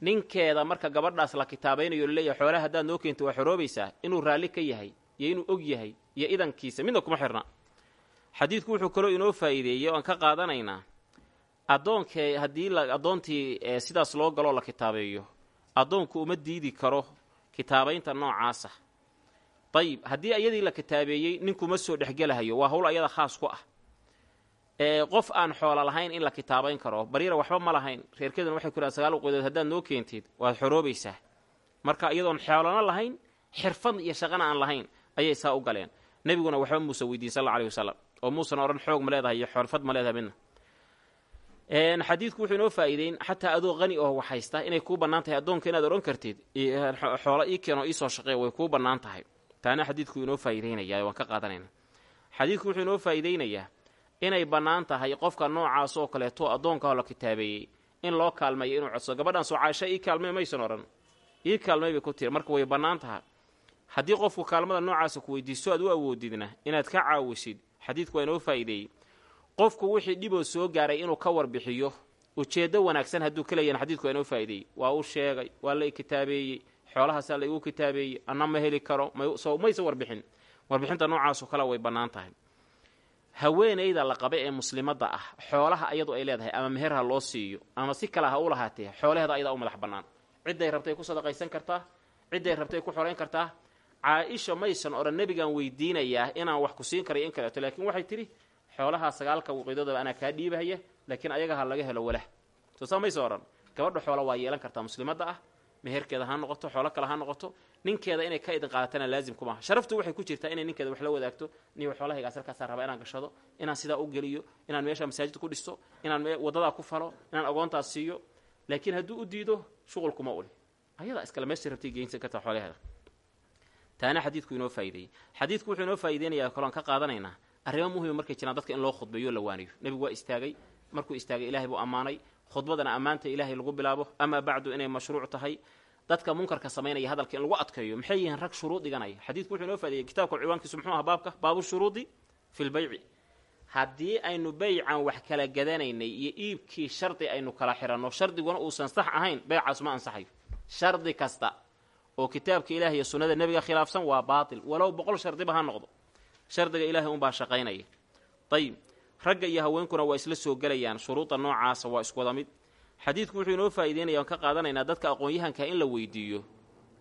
ninkeeda marka gabadhaas la kitaabaynayo la leeyahay xoolaha haddaad noo keento waa xoroobaysaa inuu raalli ka yahay iyo inuu og yahay iyo idankiisa midna kuma xirna. Xadiidku wuxuu kaloo inoo faa'iideeyey oan ka qaadanaynaa addoonkee haddii addoontii sidaas loo galoo la kitaabeeyo addoonku uma diidi karo kitaabaynta noocaasa. Dayib haddii iyadii la kitaabeeyey ninkuma soo dhexgelahayo waa hawl ayada khaas ku ah. Qof aan xoola lahayn in la kitaabayn karo baryara waxba ma lahayn reerkeeduna waxay ku dhahan sagaal uqodood haddaad noo keentid waad xoroobaysaa marka iyadoon xoolana lahayn xirfad iyo shaqana aan lahayn ayay saa u galeen. Nebiguna waxba muuse weydiin sal alla aleyhi wasalam oo muusan odhan xoog ma leedahay iyo xirfad ma leedahay midna xadiidku wuxuu inoo faa'iideyn xataa adoo qani oo wax haysta inay kuu bannaan tahay addoonka inaad odhan kartid xoola ii keenoo iisoo shaqee way kuu bannaan tahay. Taana xadiidku inoo faa'iideynayaa waan ka qaadanayna. Xadiidku wuxuu inoo faa'iideynayaa inay bannaan tahay qofka noocaas oo kaleeto addoonkaoo la kitaabeeyey in loo kaalmeeyo inuu codso. Gabadhan soo ii kaalmey maysan odhan. Ii kaalmey bay ku tiri marka way bannaan tahay. Haddii qofku kaalmada noocaasa ku weydiisto aad u awoodidna inaad ka caawisid xadiidku waa inoo faa'iideeyey qofku wixii dhiboo soo gaaray inuu ka warbixiyo ujeeddo wanaagsan hadduu ka leeyahan xadiidku waa inoo faa'ideeyey waa u sheegay waa la kitaabeeyey xoolahaasaa la kitaabeeyey anna ma heli karo so mayse warbixin. Warbixinta noocaasoo kale way bannaan tahay haweenayda la qaba ee muslimadda ah xoolaha ayadu ay leedahay ama meher ha loo siiyo ama si kale ha u lahaatee xoolaheeda ayadaa u madax bannaan. Cidday rabtay ku sadaqaysan kartaa cidday rabtay ku xorayn kartaa. Caa-isha maysan odhan nebigaan weydiinayaa inaan wax ku siin karayo in kaleeto laakiin waxay tidhi xoolahaa sagaalka waqiidoodaba anaa kaa dhiibahaya laakiin ayaga ha laga helo walah soo saa gabadha xoola waa yeelan kartaa muslimadda ah. Meherkeeda ha noqoto xoolo kale ha noqoto. Ninkeeda inay ka idin qaadatana laazim ku maaha sharaftu waxay ku jirtaa inay ninkeeda wax la wadaagto niyo xoolahaygaas halkaasaan rabaa inaan gashado inaan sidaa u geliyo inaan meesha masaajid ku dhisto inaan waddadaa ku falo inaan agoontaas siiyo. Laakiin hadduu u diido shuqulkuma uli ayadaa iskale meesha rabtay geensan kartaa xoolaheeda taana xadiidku inoo faa'ideeyey xadiidku wuxuu inoo faa'iideynayaa kaloon ka qaadanaynaa arrimo muhima markay jiraan dadka in loo khudbeeyo la waaniyo. Nebigu waa istaagay markuu istaagay ilaahay buu ammaanay. Khudbadana ammaanta ilaahay lagu bilaabo. Amaa bacdu inay mashruuc tahay dadka munkarka samaynaya hadalka in lagu adkeeyo maxay yihiin rag shuruud dhiganaya? Xadiidku wuxuu inoo faaideyey kitabka ciwaankiisu muxuu aha baabka? Baabu shuruudi fi lbayci haddii aynu beycan wax kala gadanaynay iyo iibkii shardi aynu kala xiranno shardiguna uusan sax ahayn beycaas ma ansaxayo. Shardi kasta oo kitaabka ilaah iyo sunnada nebiga khilaafsan waa baatil. Walow boqol shardiba ha noqdo shardiga ilaahay unbaa shaqaynaya. Ayib ragga iyo haweenkuna waa isla soo gelayaan shuruudda noocaasa waa iswada mid xadiidku wuxuu inoo faa'ideynaya aan ka qaadanaynaa dadka aqoon-yahanka in la weydiiyo.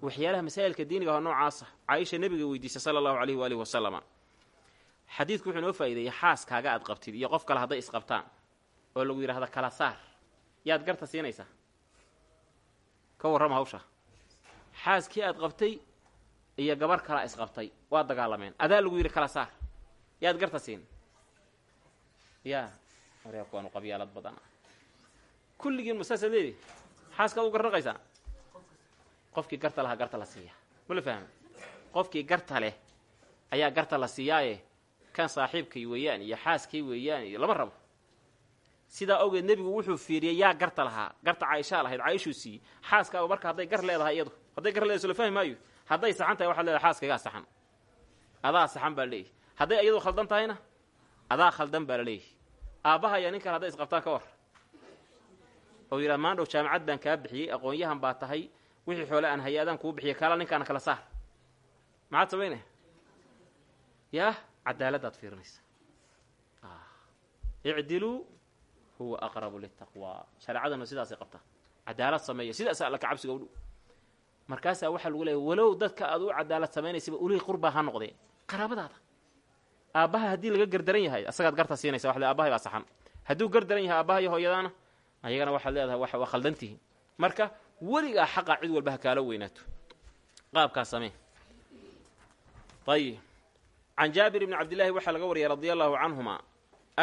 Waxyaalaha masaa'ilka diiniga oo noocaasa caaisha nebiga weydiisa sala allahu caleyhi waalihi wasalama xadiidku wuxuu inoo faa'ideeyey xaaskaaga aad qabtid iyo qof kale hadday isqabtaan oo lagu yidhahda kala saar. Yaad garta siinaysaa. Ka warrama hawsha. Xaaskii aad qabtay iyo gabar kalaa isqabtay. Waa dagaalameen. Adaa lagu yidhi kala saar. Yaad garta siin. Yaa maryaabku waanu qabyaalad badan. Kulligiin leedi xaaskaad u garnaqaysaa qofkii garta lahaa garta la siiya mala fahma qofkii garta leh ayaa garta la siiyaaye kan saaxiibkay weeyaan iyo xaaskay weeyaan iyo lama rabo. Sidaa awgeed nebigu wuxuu fiiriyey yaa garta lahaa. Garta caaishaa lahayd caaishuu siiyey xaaskaaba marka hadday gar leedahay iyadu. Hadday gar leedahay sula fahmi maayo hadday saxan tahay waxaad leedahay xaaskaygaa saxan. Adaa saxan baa leeyahy hadday iyadu khaldan tahayna adaa khaldan baa la leeyahy aabbaha iyo nin kale hadday isqabtaan ka war. Oo yidhaha maandhow jaamacad baan kaa bixiyey aqoon-yahan baa tahay. Wixii xoole aan hayay adaan kuu bixiyay kaala ninkaana kala saar. Maxaad samaynaya yaah cadaaladdaad fiirinaysa icdiluu huwa aqrabu litaqwa shareecadana sidaasay qabtaa cadaalad sameeya sidaasa alla ka u dhow markaasaa waxaa lagu leeya walow dadka aad u cadaalad samaynaysaa ulihii qurbaa ha noqdee qaraabadaada. Aabbaha haddii laga gardaran yahay asagaad garta siinaysa wa abahay baa saxan. Hadduu gardaran yahay aabbaha iyo hooyadaana ayagana waxaad leedahay waa khaldantihiin marka weligaa xaqaa cid walba ha kaala weynaato qaabkaas samee. Ayib can jaabir bni cabdillaahi waxaa laga wariyay radia allahu canhuma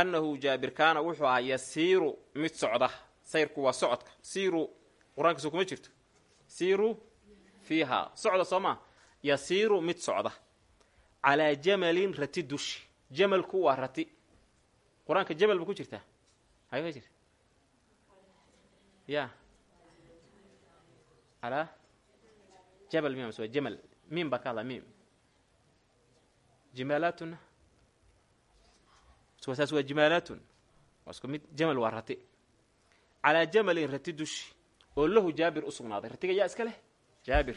annahu jaabir kaana wuxuu ahaa yasiiru mid socda. Sayrku waa socodka. Siiru qur'aankiisu kuma jirto. Siiru fiihaa socda soo maa yasiiru mid socda. Calaa jamalin rati dushi. Jamalku waa rati. Qur'aanka jamal ba ku jirtaa? Hay ka jirta? Ya calaa jabal mise waa jamal. Miim baa ka hadlaa miim. Jimaalaatuna saas waa jimaalaatun waa isku mid jamal waa rati. Calaa jamalin rati dushi. Oo lahu jaabir u sugnaaday. Ratiga yaa iska leh jaabir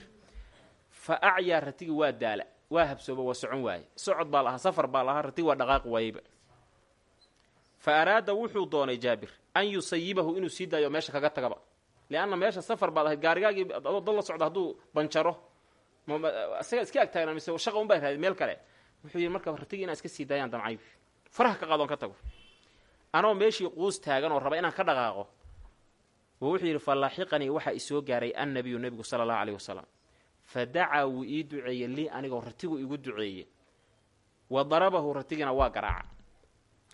fa acyaa ratigi waa daala waa habsooba waa socon waaye socod baa lahaa safar baa lahaa ratigi waa dhaqaaqi waayeyba. Fa araada wuxuu doonay jaabir an yusayibahu inuu sii daayo meesha kaga tagaba. Lianna meesha safar baad ahayd gaarigaagii adoo dad la socda hadduu banjaro. Isaga iska agtaagna mise shaqa un baa raadi meel kale. Wuxuu yidhi marka ratigi inaan iska sii daayaan damcayb faraha ka qaadoon ka tago. Anoo meeshii quus taagan oo raba inaan ka dhaqaaqo wuxuu yidhi fa laaxiqanii waxaa isoo gaaray annabiyu nebigu sala allahu aleyh wasalam fa dacaa wuu ii duceeyey lii anigoo ratigu igu duceeye wa darabahu ratigina waa garaaca.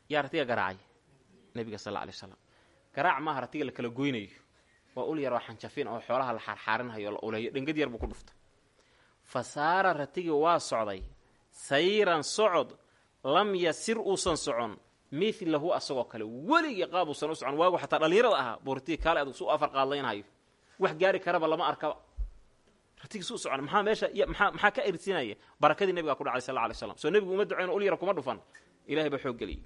Yaa ratiga garaacay? Nebiga sal alay wasalam garaac maaha ratiga la kala goynayo. Waa ul yaroo xanjafin oo xoolaha la xaarxaarinhayo la uleeyo. Dhengad yar buu ku dhufta fa saara ratigii waa socday. Sayran socod lam yasir uusan socon milahu asagoo kale. Weligii qaab uusan u socon. Waagu xataa dhallinyarada ahaa buu kaale ad su afar qaadlaynhayo wax gaari karaba lama arkaba ratigi su socon maxaa meesha maxaa ka ersinaya barakadii nebigaa ku dhacay sal alay slam soo nebigu uma duceyno ul yara kuma dhufan. Ilahay baa xoog geliyey.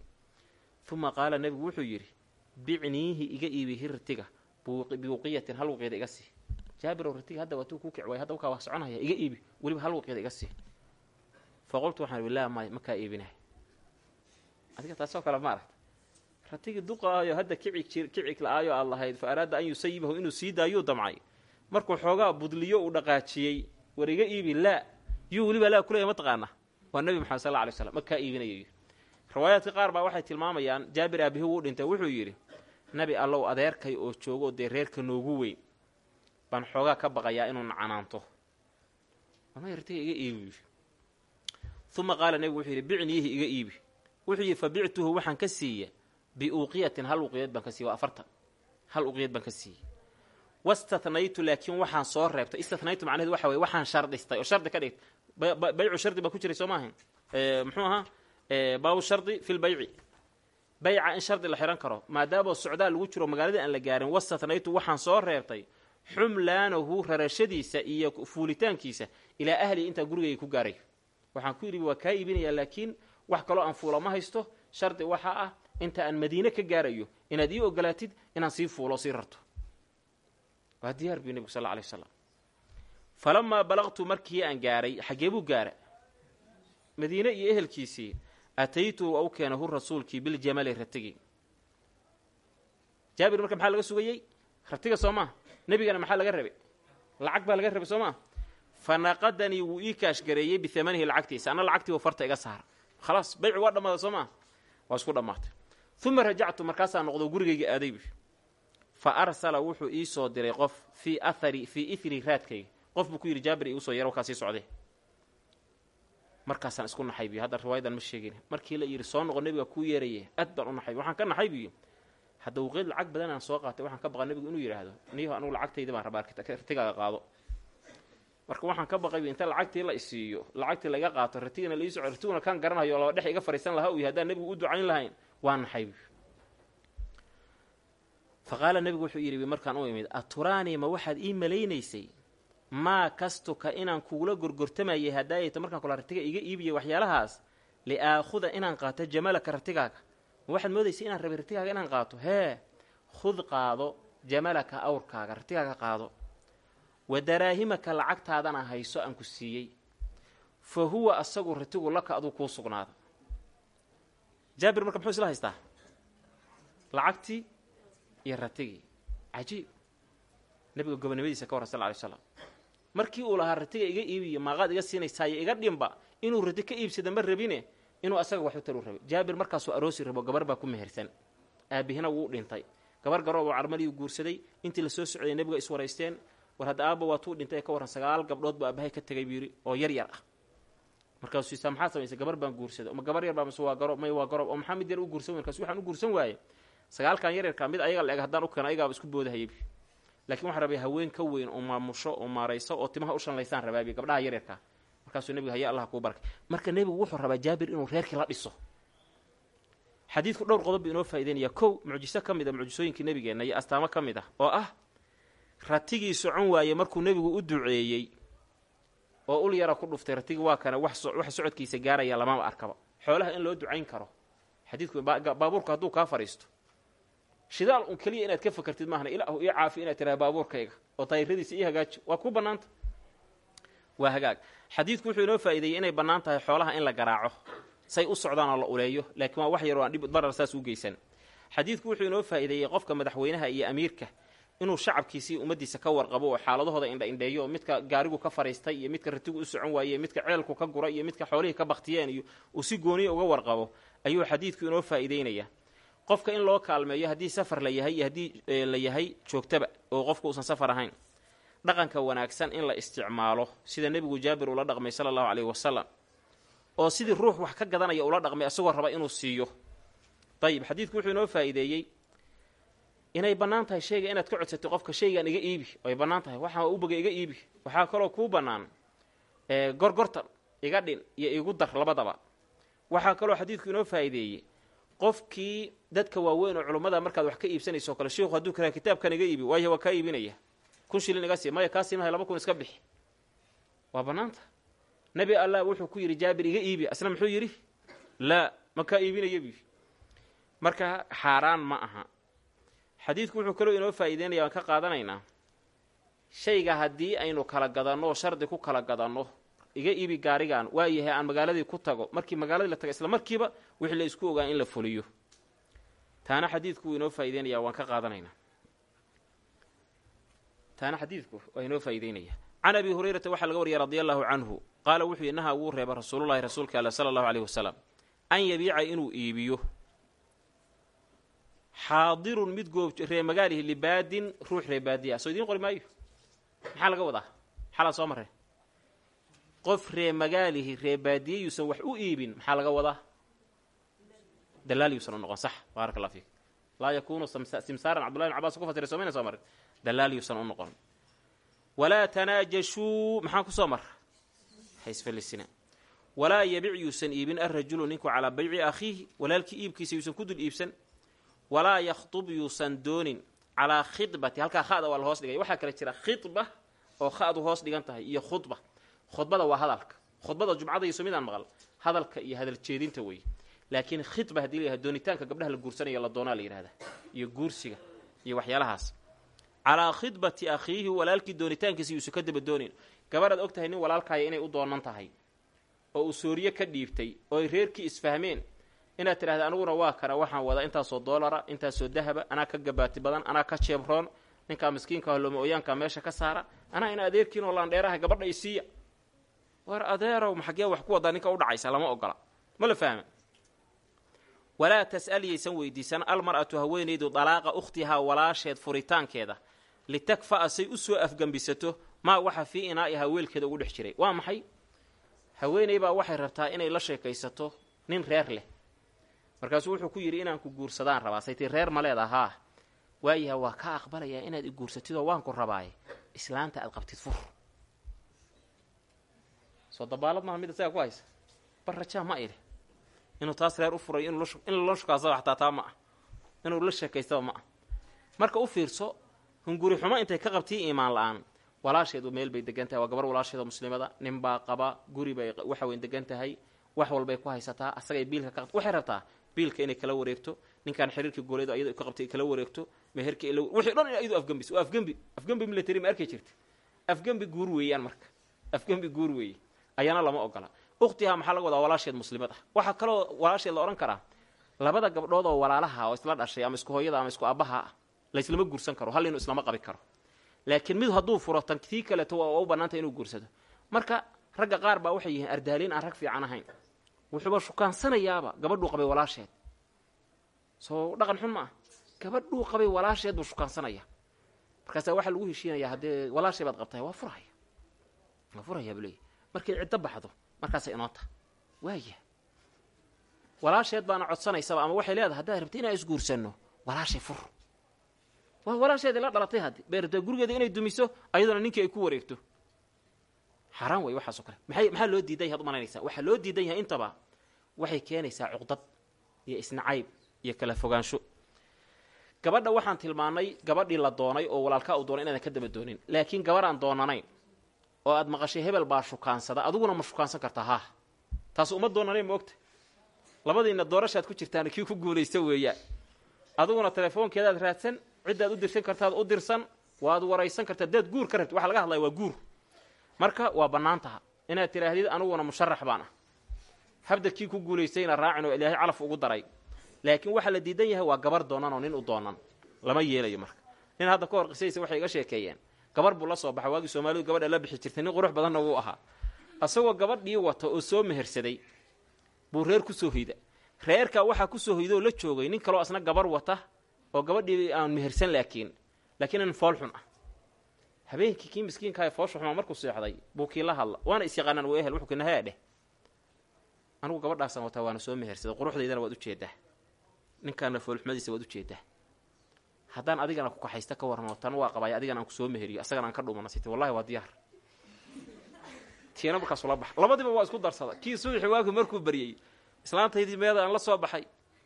Uma qaala nebigu wuxuu yidhi bicniihi iga iibihi ratiga biwuqiyatin hal wuqiyada iga sii. Jaabirow ratiga hadda waatuu ku kic hadda wakaa wax soconhaya iga iibi weliba hal wuqiyada iga sii. Fa qultu waxaan ihi laa may makaa iibinahay adiga taasoo kale ma aragta ratigii duqaayo hadda kici kicig la-aayo aad fa araada an yusayibahu inuu sii daayuu damcay. Markuu xoogaa budliyo uu dhaqaajiyey war iga iibi laa yuu weliba laa kuleeya ma taqaana. Waa nebi maxamed sal alay slam makaa iibinayo riwaayaadka qaar baa waxay tilmaamayaan jaabir aabihi wuu dhintay wuxuu yidhi nebi allow adeerkay oo joogo dee reerka noogu weyn. Baan xoogaa ka baqayaa inuu nacanaanto warmay ratiga iga iibi. Uma qaala nebigu wuxuu yidhi bicniihi iga iibi wuxuu yidhi fa bictuhu waxaan ka siiya biuqiyatin hal uqiyad baan ka afartan. Hal uqiyad baan ka siiyey. Wastathnaytu laakiin waxaan soo reebtay. Istathnaytu macnaheedu waxa weye waxaan shardhistay. Oo shardi ka dhigtay. Baycu shardi baa ku jiray soo maahan muxuu ahaa? Baabu shardi fi lbayci bayca in shardi la xihan karo maadaama socdaal lagu jiro magaalada aan la gaarin wastathnaytu waxaan soo reebtay xumlaanahu rarashadiisa iyo fuulitaankiisa ilaa ahlihi intaa gurigayga ku gaaray. Waxaan ku yidhi waa kaa iibinayaa laakiin wax kaloo aan fuulo ma haysto shardi waxaa ah inta aan madiine ka gaarayo inaad ii ogolaatid inaan sii fuulo sii rarto. Waa diyaar biyu nebigu sal alay wasalam falamaa balaqtu markii aan gaaray xaggee buu gaara madiine iyo ehelkiisii ataytu waa u keena hu rasuulkii biljamali ratigi jaabir marka maxaa laga sugayey ratiga soo maa nebigana maxaa laga rabay? Lacag baa laga rabay soo maa fa naqadanii wuu ii kaashgareeyey bihamanihi lacagtiisa. Anna lacagtii farta iga saara khalaas bayci waa dhammaaday soo maa waa isku dhammaatay uma rajactu markaasaa noqdo gurigayga aadaybi fa arsala wuxuu ii soo diray qof fii ahari fii ithri raadkayga qof buu ku yidhi jaabir iigu soo yara wakaa sii socdee markaasaan isku naxaybiyo hadda riwaayadan ma sheegin markii la yidhi soo noqo nebiga kuu yeeraye aad baan u naxaybi waxaan ka naxaybiyo hadda wuqeed lacag badan aan soo qaatay waxaan ka baqa nebigu inuu yidhaahdo niyaho anugu lacagtaydi baan rabaa qaado marka waxaan ka baqaybi inta lacagtii la isiiyo lacagtii laiga qaato ratigana la ii soco ratiguna kaan garanayo laba dhex iga fariisan lahaa u yahy haddaan nebigu u ducayn lahayn waa naxaybi fa nebigu wuxuu yidhi markaan u imid aturaanii ma waxaad ii malaynaysay maa kastuka inaan kugula gorgortamayay hadaayayto markaan kula ratiga iga iibiya waxyaalahaas liaakhuda inaan qaato jamalaka ratigaaga. Ma waxaad moodaysay inaan rabay ratigaaga inaan qaato? Hee khud qaado jamalaka awrkaaga ratigaaga qaado wa daraahimaka lacagtaadana hayso aan ku siiyey. Fa huwa asagu ratigu laka aduu kuu sugnaada jaabir marka muxuu isla haystaa? Lacagtii iyo ratigii. Cajiib. Nabiga gobonimadiisa ka warran sal ly slam markii uu lahaa ratiga iga iibiyo maaqaad iga siinaysaayo iga dhimba inuu rati ka iibsada ma rabine inuu asaga waxu taru rabay. Jaabir markaasuu aroosi rabo gabar baa ku mehersan. Aabihina wuu dhintay. Gabar garoob oo carmaliyuu guursaday intii la soo socday nebiga iswaraysteen war hadda aabba waatuu dhintay ee ka warran sagaal gabdhood buu aabahay ka tegay buu oo yar yar ah. Markaasuu isaa maxaad samaysay gabar baan guursaday ma gabar yar baa mise waa garoob may waa garoob oo maxaa mid yar u guursan way markaas waxaan u guursan waaye sagaalkan yar yarkaa mid ayaga la eg haddaan u keeno ayagaaba isku boodahayaybi lakiin waxaan rabay haween ka weyn oo maamusho oo maarayso oo timaha u shanlaysaan rabaabi gabdhaha yaryarkaa markaasuu nebiga haya allah kuu barakay marka nebigu wuxuu rabaa jaabir inuu reerkii la dhiso. Xadiidku dhowr qodob buu inoo faa'ideynaya kow mucjiso ka mid a mucjisooyinkii nebigeenna iyo astaamo ka mid ah oo ah ratigii socon waaye markuu nebigu u duceeyey oo ul yara ku dhuftay ratigii waa kana wax socodkiisa gaaraya lamama arkaba. Xoolaha in loo ducayn karo xadiidku baabuurka hadduu kaa fadhiisto. Shidaal un keliya inaad ka fakartid maahna ilaahu ii caafi inaad tiraha baabuurkayga oo taayiradiisa ii hagaaji waa ku bannaanta? Waa hagaag. Xadiidku wuxuu inoo faa'iideeyey inay bannaan tahay xoolaha in la garaaco say u socdaan oo la uleeyo laakiin waa wax yar oo dhib darar saas u geysan. Xadiidku wuxuu inoo faa'iideeyey qofka madaxweynaha iyo amiirka inuu shacabkiisii ummaddiisa ka warqabo oo xaaladahooda indha indheeyo oo midka gaarigu ka fadhiistay iyo midka ratigu u socon waayey midka ceelku ka guray iyo midka xoolihii ka baktiyeen iyo uu si gooniya uga warqabo ayuu xadiidku inoo faa'iideynaya. Qofka in loo kaalmeeyo haddii safar la yahay iyo haddii la yahay joogtaba oo qofku uusan safar ahayn dhaqanka wanaagsan in la isticmaalo sida nebigu jaabir ula dhaqmay sala allahu caleyhi wasalam oo sidii ruux wax ka gadanaya ula dhaqmay isagoo raba inuu siiyo. Dayib xadiidku wuxuu inoo faa'iideeyey inay bannaan tahay shayga inaad ka codsato qofka shaygan iga iibi. Ay bannaan tahay. Waxaa u boga iga iibi. Waxaa kaloo kuu bannaan gorgortan iga dhin iyo igu dar labadaba. Waxaa kaloo xadiidku inoo faa'iideeyey. Qofkii dadka waaweyn oo culummada markaad wax ka iibsanayso kale sheikhu hadduu karaa kitaabkan iga iibi waayo waa kaa iibinaya. Kun shilin iga sii maya kaa siimahay laba kun iska bixi. Waa bannaanta nebi allah wuxuu ku yidhi jaabir iga iibi. Asna muxuu yidhi? Laa ma kaa iibinaya bi marka xaaraan ma aha xadiidku wuxuu kaloo inoo faa'iideynaya waan ka qaadanaynaa. Shayga haddii aynu kala gadanno shardi ku kala gadanno iga iibi gaarigan waa yahay aan magaaladii ku tago. Markii magaaladii la taga isla markiiba wixii la isku ogaa in la fuliyo. Taana xadiidku wuu inoo faa'ideynaya waan ka qaadanaynaa. Taana xadiidku waa inoo faa'ideynaya can abi hurayrata waxaa laga wariyay radia allahu canhu qaala wuxuu naha wuu reeba rasuulullahi rasuulka alla sala allahu aleyhi wasalam. An yabiica inuu iibiyo xaadirun mid goob ree magaalihi libaadin ruux ree baadiya. Soo idiin qori maayo? Maxaa laga wadaa? Xalaa soo marre qof ree magaalihi ree baadiye yuusan wax u iibin maxaa laga wadaa? Dalaal yuusan u noqon sax. Baaraka fiik. Laa yakuunu simsaaran cabdullahi bin cabas ku fasiray soo marre dalaal yuusan u noqon. Walaa tanaajashuu maxaan ku soo mar? Haysfalisina walaa yabic yuusan iibin alrajulu ninku calaa bayci akhiihi walaalkii iibkiisa yuusan ku dul iibsan walaa yakhtub yuusan doonin calaa khidbati halkaa khada waa la hoos dhigay. Waxaa kale jira khidba oo khadu hoos dhigan tahay iyo khudba. Khudbada waa hadalka. Khudbada jumcada iyo sumidaan maqal hadalka iyo hadal jeedinta wey. Laakiin khidba haddii la yihahdo doonitaanka gabdhaha la guursanayo la doonaa la yidhahda iyo guursiga iyo waxyaalahaas. Calaa khidbati akhiihi walaalkii doonitaankiisa yuusan ka daba doonin. Gabadhaad og tahay nin walaalkaaya inay u doonan tahay oo uu sooriye ka dhiibtay oo ay reerkii isfahmeen inaad tidhahda aniguna waa kana waxaan wadaa intaasoo doolara intaasoo dahaba anaa ka gabaati badan anaa ka jeebroon ninkaa miskiinka looma ooyaanka meesha ka saara anaa ina adeerkiinoo laandheeraha gabadha i siiya. War adeerow maxagee wax ku wadaa ninka u dhacaysa lama ogola. Ma la fahma walaa tas'al weydiisan almar'atu haweenaydu dalaaqa ukhtihaa walaasheed furitaankeeda. Litakfa'a say u soo afgembisato maa waxa fii inaa'ihaa weelkeeda ugu dhex jiray. Waa maxay? Haweeney baa waxay rabtaa inay la sheekaysato nin reer leh markaasuu wuxuu ku yidhi inaan ku guursadaan rabaa saytii reer ma leeda waayaha waa ka aqbalayaa inaad i guursatidoo waan ku rabaaye islaanta aad qabtid fur. Soo dabaalad maaha mid isagaa ku haysa? Bar rajaa ma idhi. Inuu taas reer u furay in la shukaasaba xataa taa ma ah inuu la sheekaystaba ma ah marka u fiirso hunguri xumo intay ka qabtii iimaan la'aan. Walaasheedu meel bay degan tahay waa gabar walaasheeda muslimada. Ninbaa qaba guri bay waxa weyn degan tahay wax walbay ku haysataa asagay biilka ka waxay rabtaa biilka inay kala wareegto ninkaan xiriirkii gooleedu ayado ka qabtay kala wareegto meherka wixii dhan in ayadu afgembis waa afgembi afgembi military ma arkay jirta afgembi guur weeyaan marka afgembi guur weeye ayana lama ogola. Ukhtihaa maxaa laga wadaa walaasheed muslimad ah waxaa kaloo walaasheed la odhan karaa labada gabdhood oo walaalaha oo isla dhashay ama isku hooyada ama isku aabbaha ah layslama guursan karo hal inuu islama qabi karo. Laakiin mid hadduu furo tan tii kaleeto waa u bannaantay inuu guursado. Marka ragga qaar baa waxay yihiin ardaaliin aan rag fiican ahayn wuxuuba shukaansanayaaba gabadhuu qabay walaasheed. Soo dhaqan xun ma ah gabadhuu qabay walaasheed buu shukaansanaya markaasaa waxaa lagu heshiinayaa haddee walaashay baad qabtahay waa furaya. Waa furaya buu leeyahy markay ciddo baxdo markaasay inoo taha waaya walaasheed baana codsanaysaba ama waxay leedahay haddaad rabta inaan isguursanno walaashay fur. Waa walaasheeda la dhalatay haddi bay rabtaa gurigeeda inay dumiso ayaduna ninkii ay ku wareegto xaaraan wey waxaasoo kale. Maxay maxaa loo diidan yahay ad umalaynaysaa? Waxaa loo diidan yahay intaba waxay keenaysaa cuqdad iyo isnacayb iyo kala fogaansho. Gabadha waxaan tilmaannay gabadhii la doonay oo walaalkaa uu doonay inaadan ka daba doonin. Laakiin gabarh aan doonanayn oo aad maqashay hebel baa shukaansada adiguna ma shukaansan kartaa haa. Taas uma doonanayn ma ogta. Labadiina doorashaad ku jirtaan kii ku guulaysta weeyaan adiguna telefoonkeedaad raadsan ciddaad u dirsan kartaad u dirsan waad waraysan kartaa daad guur ka rabti waxa laga hadlaya waa guur marka waa bannaan taha inaad tidhaahdid aniguna musharax baan ah habda kii ku guulaystayna raacin oo ilaahay calaf ugu daray. Laakiin waxaa la diidan yahay waa gabar doonan oo nin u doonan. Lama yeelayo marka. Nin hadda ka hor qisadiisa waxay iga sheekeeyeen. Gabar buu la soo baxay waagii soomaalidu gabadha la bixi jirtay nin qurux badanna wuu ahaa. Asagoo gabadhii wata oo soo mehersaday buu reer ku soo hoyda reerkaa waxaa ku soo hoyda oo la joogay nin kaloo asna gabar wata oo gabadhii aan mehersan laakiin laakiin nin foolxun ah habeenkii kii miskiinkaa ee foosha xumaa markuu seexday buu kii la hadla waana isyaqaanaan wa ehel wuxuu kinahaa dheh anigu gabadhaasaan wataa waana soo mehersaday quruxdaydana waad u jeedaa ninkaana foolxumadiisa waad u jeedaa haddaan adigana ku kaxaysta ka warramo tan waa qabaaya adigana aan ku meheriyo asagana aan ka dhumana siti wallahi waa diyaar. Tiina markaasuu la baxa labadiiba waa isku darsada kii subaxi waagi markuu baryey islaantaydii meeda aan la soo baxay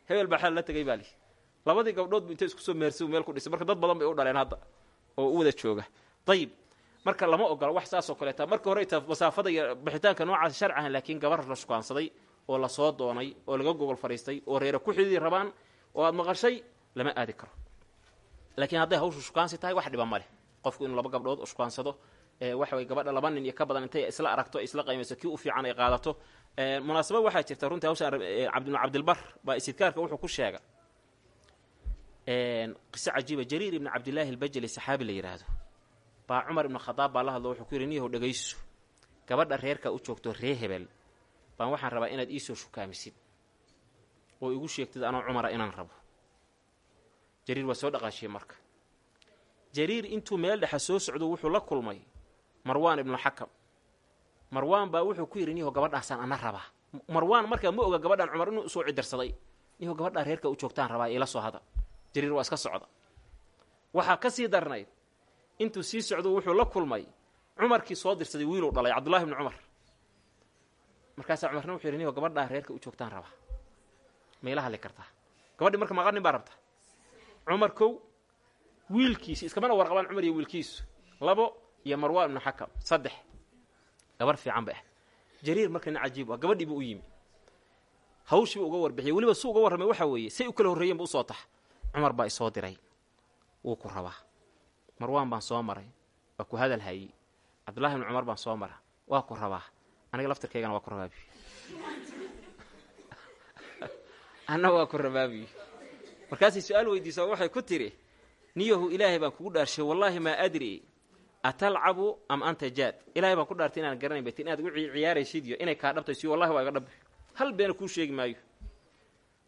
hebel baa xal la tegay baa lihi labadii gabdhoodbu intay isku soo mehersa meel ku dhisay. Marka dad badan bay u dhaleen hadda oo u wada jooga dayib marka lama ogola wax saasoo kaleeta. Marka hore masaafada iyo bixitaanka noocaas sharci ahan laakiin gabar la shukaansaday oo la soo doonay oo laga gogol fadhiistay oo reere ku xididii rabaan oo aad maqashay lama aadi karo. Laakiin hadday hawshu shukaansi tahay wax dhiba ma leh. Qofku inuu laba gabdhood shukaansado waxa gabadha laba nin iyo ka badan intay isla aragto isla qaymayso kii u fiican ay qaadato. Munaasabad waxaa jirta runtii hawshan cabdibnu cabdilbar baa istidkaarka wuxuu ku sheega. Qiso cajiiba jariir ibni cabdillaahi albajali saxaabi la yidhaahdo baa cumar ibnu khadaab baa la hadlo wuxuu ku yidhi niyahow dhegayso gabadha reerka u joogto ree hebel baan waxaan rabaa inaad iisoo shukaamisid oo igu sheegtid anoo cumara inaan rabo. Jariir waa soo dhaqaashiyey marka. Jariir intuu meel dhexa soo socdo wuxuu la kulmay marwaan ibnu xakam marwaan baa wuxuu ku yidhi niyahow gabadhaasaan ana rabaa. Marwaan markaa ma oga gabadhaan cumar inuu u soo cidirsaday niyahow gabadhaa reerka u joogtaan rabaa iila soo hada. Jariir waa iska socda. Waxaa ka sii darnayd intuu sii socdo wuxuu la kulmay. Cumarkii soo dirsaday wiiluu dhalay cabdullahi ibni cumar. Markaasaa cumarna wuxuu yidhi niyahow gabadhaa reerka u joogtaan rabaa. Mayla hadli kartaa. Gabadhii marka maqa nin baa rabta cumar kow wiilkiisi iskamana warqabaan cumar iyo wiilkiisu labo iyo marwaan ibnu xakam saddex. Gabar fiican ba ah jariir marka nin ah gabadhii buu yimi. Hawshiiba uga warbixiyay weliba su uga warramay weeye say u kala horreeyeen bu u soo tax. Cumar baa isoo diray. Wuu ku rabaa marwaan baan soo maray waa ku hadal hayey cabdullahi ibnu cumar baan soo mara waa ku rabaa. Aniga laftirkaygana waa ku rabaabiyo anna waa ku rabaabiyo markaasay su'aal weydiisa waxay ku tidhi niyahu ilaahay baan kugu dhaarshay wallaahi maa adri atalcabu am anta jaad? Ilaahay baan ku dhaartay inaan garanayn inaad ugu ciyaaraysid inay kaa dhabtay si wallahi waa iga dhabi hal beena kuu sheegi maayo.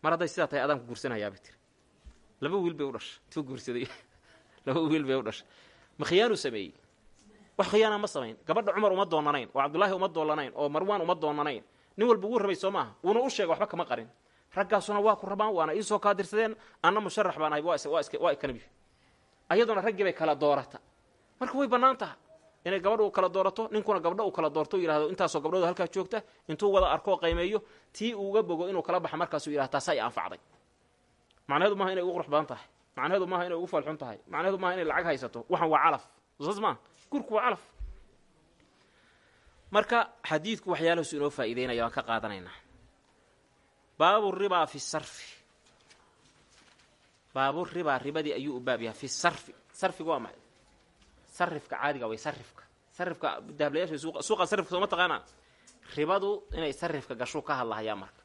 Mar hadday sidaa tahay adaan ku guursanayaabay tiri. Laba wiil bay u dhashay. Intuu guursaday laba wiil bay u dhashay. Ma khiyaanuu sameeyey? Wax khiyaana ma samayn. Gabadha cumar uma doonanayn oo cabdullaahi uma doolanayn oo marwaan uma doonanayn. Nin walba wuu rabay soo maaha. Wuuna u sheega waxba kama qarin. Raggaasuna waa ku rabaan waana iisoo kaa dirsadeen anna musharax baan ahay waa ikanabi ayaduna raggii bay kala doorata. Marka way bannaan taha inay gabadha u kala doorato ninkuna gabdho uu kala doorto u yidhahdo intaasoo gabdhood halkaa joogta intuu wada arkoo qaymeeyo tii uuga bogo inuu kala baxa markaasuu yidhahdo taasaa i anfacday. Macnaheedu maaha inay ugu qurux badan tahay macnaheedu maaha inay ugu falxun tahay. Macnaheedu maaha inay lacag haysato. Waxan waa calaf. Saas maaha gurku waa calaf. Marka xadiidku waxyaalahaasu inoo faa'iideynaya waan ka qaadanaynaa. Baabu ribaa fi sarfi. Baabu ribaa ribadii ayuu u baab yahay fi sarfi. Sarfiga waa maxay? Sarifka caadiga way sarifka. Sarifka dahablayaasha suuqa sarifka sooma taqaanaa? Ribadu inay sarifka gashuu ka hadlahayaa marka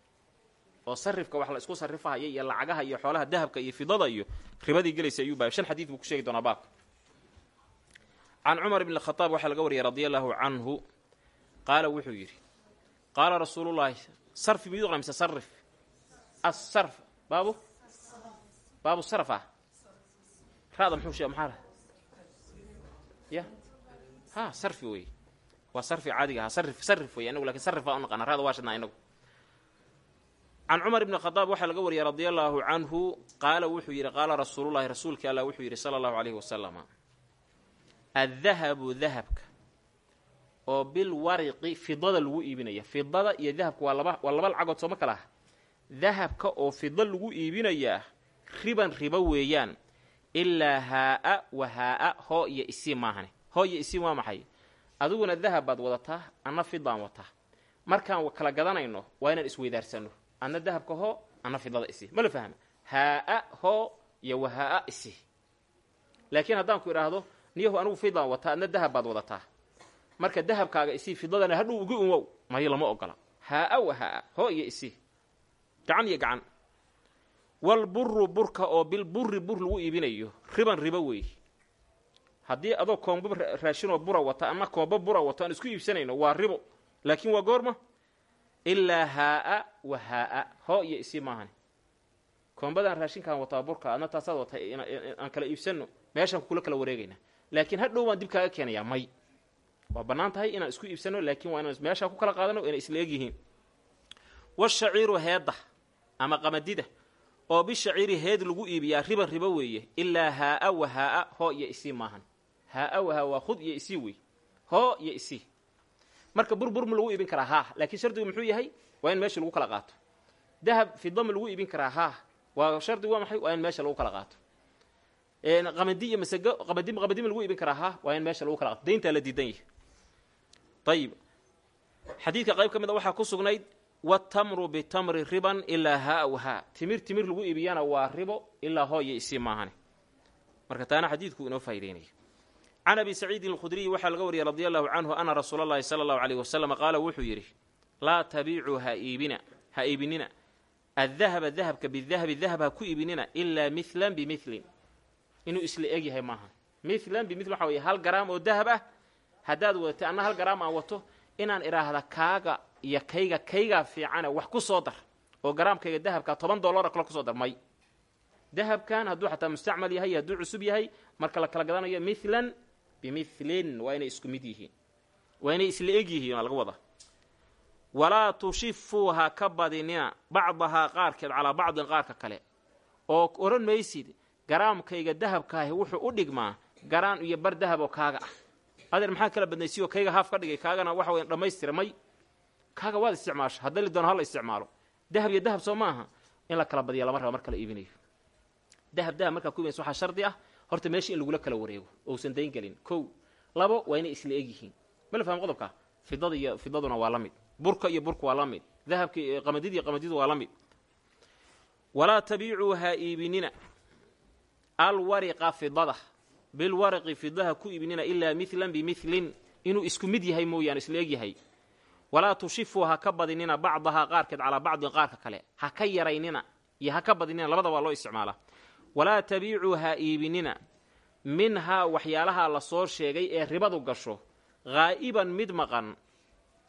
oo sarifka wax la isku sarifahaya iyo lacagaha iyo xoolaha dahabka iyo fidada iyo ribadii gelaysa ayuu baab shan xadiid buu ku sheegi doonaa baabka. Can cumar bn khadaab waxaa laga wariyay radia allaahu canhu qaala wuxuu yidhi qaala rasuulullaahi sarfi miyuu qana mise sarif? Asarf baabu? Baabu sarf ah. Ra'da muxuu sheeg maxaa ya? Ha sarfi wey waa sarfi caadiga ahaa sarif sarif wey anagu laakiin sarif baa u naqana ra'da inagu can cumar ibni khadaab waxaa laga wariyay radia allaahu canhu qaala wuxuu yidhi qaala rasuulullahi rasuulkii allah wuxuu yidhi sala allahu alayhi wasalama addahabu dahabka oo bil wariqi fidada lagu iibinaya. Fidada iyo dahabka waa laba waa laba lacagood sooma kala ah. Dahabka oo fido lagu iibinayaa riban ribo weeyaan. Ilaa haa-a wa haa-a hoo iyo isiin maahane hoo iyo isiin waa maxay? Adiguna dahab baad wadataa anna fidaan wataa markaan kala gadanayno waa inaan isweydaarsano anna dahabka hoo anna fidada isii ma la fahma haa-a hoo iyo wa haa-a isii laakiin haddaan ku idhaahdo niyahu anigu fidaan wataa adna dahab baad wadataa marka dahabkaaga isii fidadana hadhuu ugu umow mayo lama ogola haa-a wa haa-a hoo iyo isii gacan iyo gacan walburu burka oo bilburi bur lagu iibinayo riban ribo weey haddii adoo koombo raashinoo bura wata ama koombo bura wato aan isku iibsanayno waa ribo laakiin waa goorma ilaa haa-a wa haa-a. Hoo iyo isii maahani. Koombadan raashinkaan wataa burka adna taasaad wata aan kala iibsano meeshaan kula kala wareegaynaa laakiin hadhow baan dib kaaga keenayaa may. Waa bannaan tahay inaan isku iibsano laakiin waa inaan meeshaa ku kala qaadano inay isla egyihiin washaciiru heedda ama qamadida oo bishaciiri heed lagu iibiyaa riban ribo weeye. Ilaa haa-a wa haa-a hoo iyo isii maahan haa-a wa haa waa khud iyo isii wey hoo iyo isii marka burbur ma lagu iibin karaa haah laakiin shardigu muxuu yahay waa in meesha lagu kala qaato. Dahab fida ma lagu iibin karaa haah waa shardigu waa maxay? Waa in meesha lagu kala qaato. Qamadi iyo masego qamadi qamadi ma lagu iibin karaa haah waa in meesha lagu kala qaato. Dayntaa la diidan yahay. Ayib xadiidka qayb ka mid a waxaa ku sugnayd watamru bitamri riban ilaa haa wa haa. Timir timir lagu iibiyana waa ribo ilaa hooyo isii maahane. Marka taana xadiidku inoo faa'ideynaya can abi saciidin alkhudriyi waxaa laga wariyay radi allahu canhu ana rasuula allahi sala allahu aleyh wasalam qaala wuxuu yidhi laa tabiicuu ha iibina ha iibinina. Addahaba dahabka bidahabi dahab ha ku iibinina ilaa mithlan bimilin inuu isla eg yahay maaha. Mithlan bimil waxa weye hal garaam oo dahab ah. Haddaad wadatay anna hal garaam aan wato inaan idhaahda kaaga iyo kayga kaygaa fiicane wax ku soo dar. Oo garaamkayga dahabka toban dollara kale ku soo dar may. Dahabkan hadduu xataa mustacmal yahay iyo hadduu cusub yahay marka la kala gadanayo mithlan bimilin waa inay isku mid yihiin. Waa inay isla eg yihiin aa laga wadaa walaa tushifuu ka badinina bacdahaa qaarkeed calaa bacdin qaarka kale. Oo odhan maysid garaamkayga dahabkaahi wuxuu u dhigmaa garaan iyo bar dahab oo kaaga ah. Adeer maxaa kala badnaysiyo kayga haaf ka dhigay? Kaagana waxa weya dhammaystira may kaaga waad isticmaasha haddali doono ha la isticmaalo. Dahab iyo dahab soo maaha in la kala badiya lama raba marka la iibinayo. Dahab dahab markaa ku iibinaysa waxaa shardi ah horta meesha in lagula kala wareego ousan dayn gelin. Kow labo waa inay isla eg yihiin ma la fahmo qodobka? Fidada iyo fidaduna waa la burka iyo burka waa la mid. Dahabka qamadida iyo qamadidu waa la walaa tabiicuu ha iibinina. Alwariqa fidada. Bilwaraqi fidaha ku iibinina ilaa mithlan bimilin inuu isku mid yahay mooyaane isla eg walaa tushifuu ha ka badinina bacdahaa qaarkeed calaa bacdin qaarka kale. Ha ka yaraynina iyo ha ka badinina labada waa loo isticmaalaa walaa tabiicuu ha iibinina minhaa waxyaalaha la soo sheegay ee ribadu gasho haa'iban mid maqan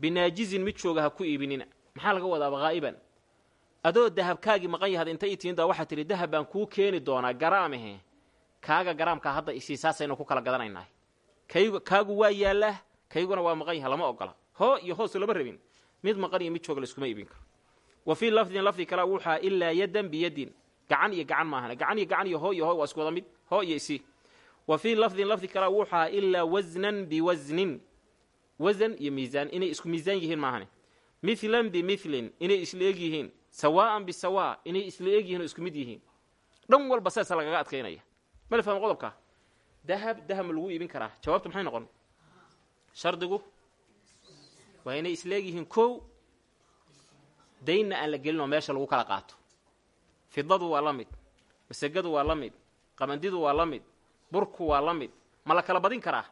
binaajizin mid jooga ha ku iibinina. Maxaa laga wadaaba haa'iban adoo dahabkaagii maqan yahad inta i tiindaa waxaa tidhi dahab baan kuu keeni doonaa garaamahe kaaga garaamkaa hadda isii saasaynu ku kala gadanaynahay kaygu kaagu waa yaallaa kayguna waa maqan yaha lama ogola. Hoo iyo hoos lama rabin. Mid maqan iyo mid jooga laiskuma iibin karo. Wa fii lafdin lafdi kale wuxaa ilaa yadan biyadin gacan iyo gacan maahan gacan iyo gacan iyo hoo iyo hoo waa isku wada mid. Hoo iyo isii wa fii lafdin lafdi kale wuxaa ilaa wasnan biwasnin wasan iyo miisaan inay isku miisaan yihiin maahane mithlan bimilin inay isla eg yihiin. Sawaa'an bisawaa inay isla eg yihiin oo isku mid yihiin. Dhan walba saasa lagaga adkaynaya ma la fahmo qodobka? Dahab dahab ma lagu iibin karaa. Jawaabtu maxay noqon? Shardigu? Waa inay isla eg yihiin kow. Daynna aan la gelin oo meesha lagu kala qaato fidadu waa la mid masagadu waa la mid qabandidu waa la mid burku waa la mid ma la kala badin karaa?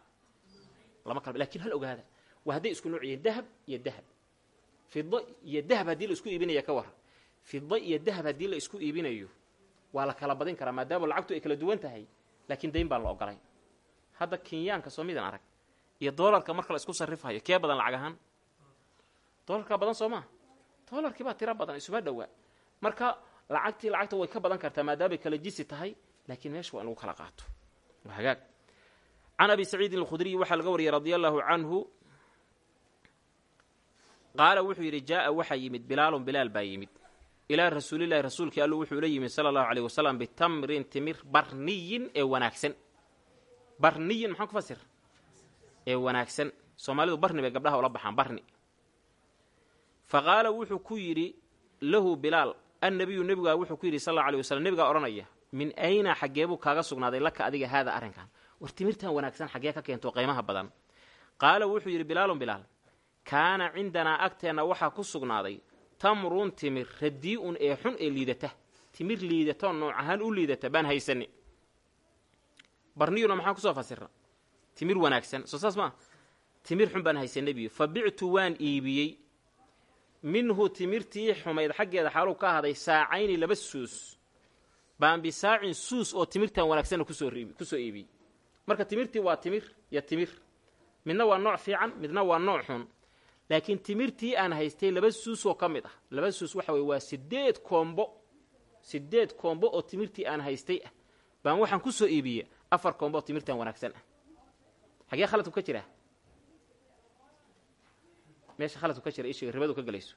Lama kala laakiin hal ogaada waa hadday isku nooc yihiin dahab iyo dahab. Fido iyo dahab haddii la isku iibinaya ka waran. Fido iyo dahab haddii la isku iibinayo waa la kala badin karaa maadaama lacagtu ay kala duwan tahay laakiin dayn baan la ogolayn hadda kenyaanka soo arag iyo doolarka marka la isku sarrifayo kee badan lacag ahaan? Doolarkaa badan soo maa doolarkii baa tiro badan isuma dhowaa. Marka lacagtii lacagta way ka badan kartaa maadaamay kala jisi tahay laakiin meesha waa in lagu kala qaato. Waa hagaag. Can abi saciidin alkhudriyi waxaa laga wariyey radia allaahu canhu qaala wuxuu yidhi jaa'a waxaa yimid bilaalun bilaal baa yimid. Ilaa rasuulillahi rasuulkii allu wuxuu la yimid sala allahu aleyh wasalam bitamrin timir barniyin ee wanaagsan. Barniyin maxaan ku fasir? Ee wanaagsan. Soomaalidu barni bay gabdhaha ula baxaan barni. Fa qaala wuxuu ku yidhi lahu bilaal annabiyu nebigaa wuxuu ku yidhi sal alla alay wasalam nebigaa odhanaya min ayna xaggeebuu kaaga sugnaaday laka adiga haada arrinkan? War timirtan wanaagsan xaggee ka keento qiimaha badan. Qaala wuxuu yidhi bilaalun bilaal kaana cindanaa agteenna waxaa ku sugnaaday tamrun timir radii-un ee xun ee liidata. Timir liidatoo nooc ahaan u liidata baan haysani barniyuna maxaan ku soo fasira timir wanaagsan. Soo saas maa timir xun baan haysan nebiyo fa bictu waan iibiyey minhu timirtii xumayd xaggeeda xaaluu ka ahaday saacayni laba suus. Baan bisaacin suus oo timirtan wanaagsanna ku soo iibiyey marka timirtii waa timir iyo timir. Midna waa nooc fiican midna waa nooc xun. Laakiin timirtii aan haystay laba suus oo ka mid ah laba suus waxa weye waa sideed koombo sideed koombo oo timirtii aan haystay ah. Baan waxaan ku soo iibiyey afar koombo oo timirtan wanaagsan ah. Xagee khaladku ka jiraa meesha khaladku ka jira ishiga ribadu ka gelayso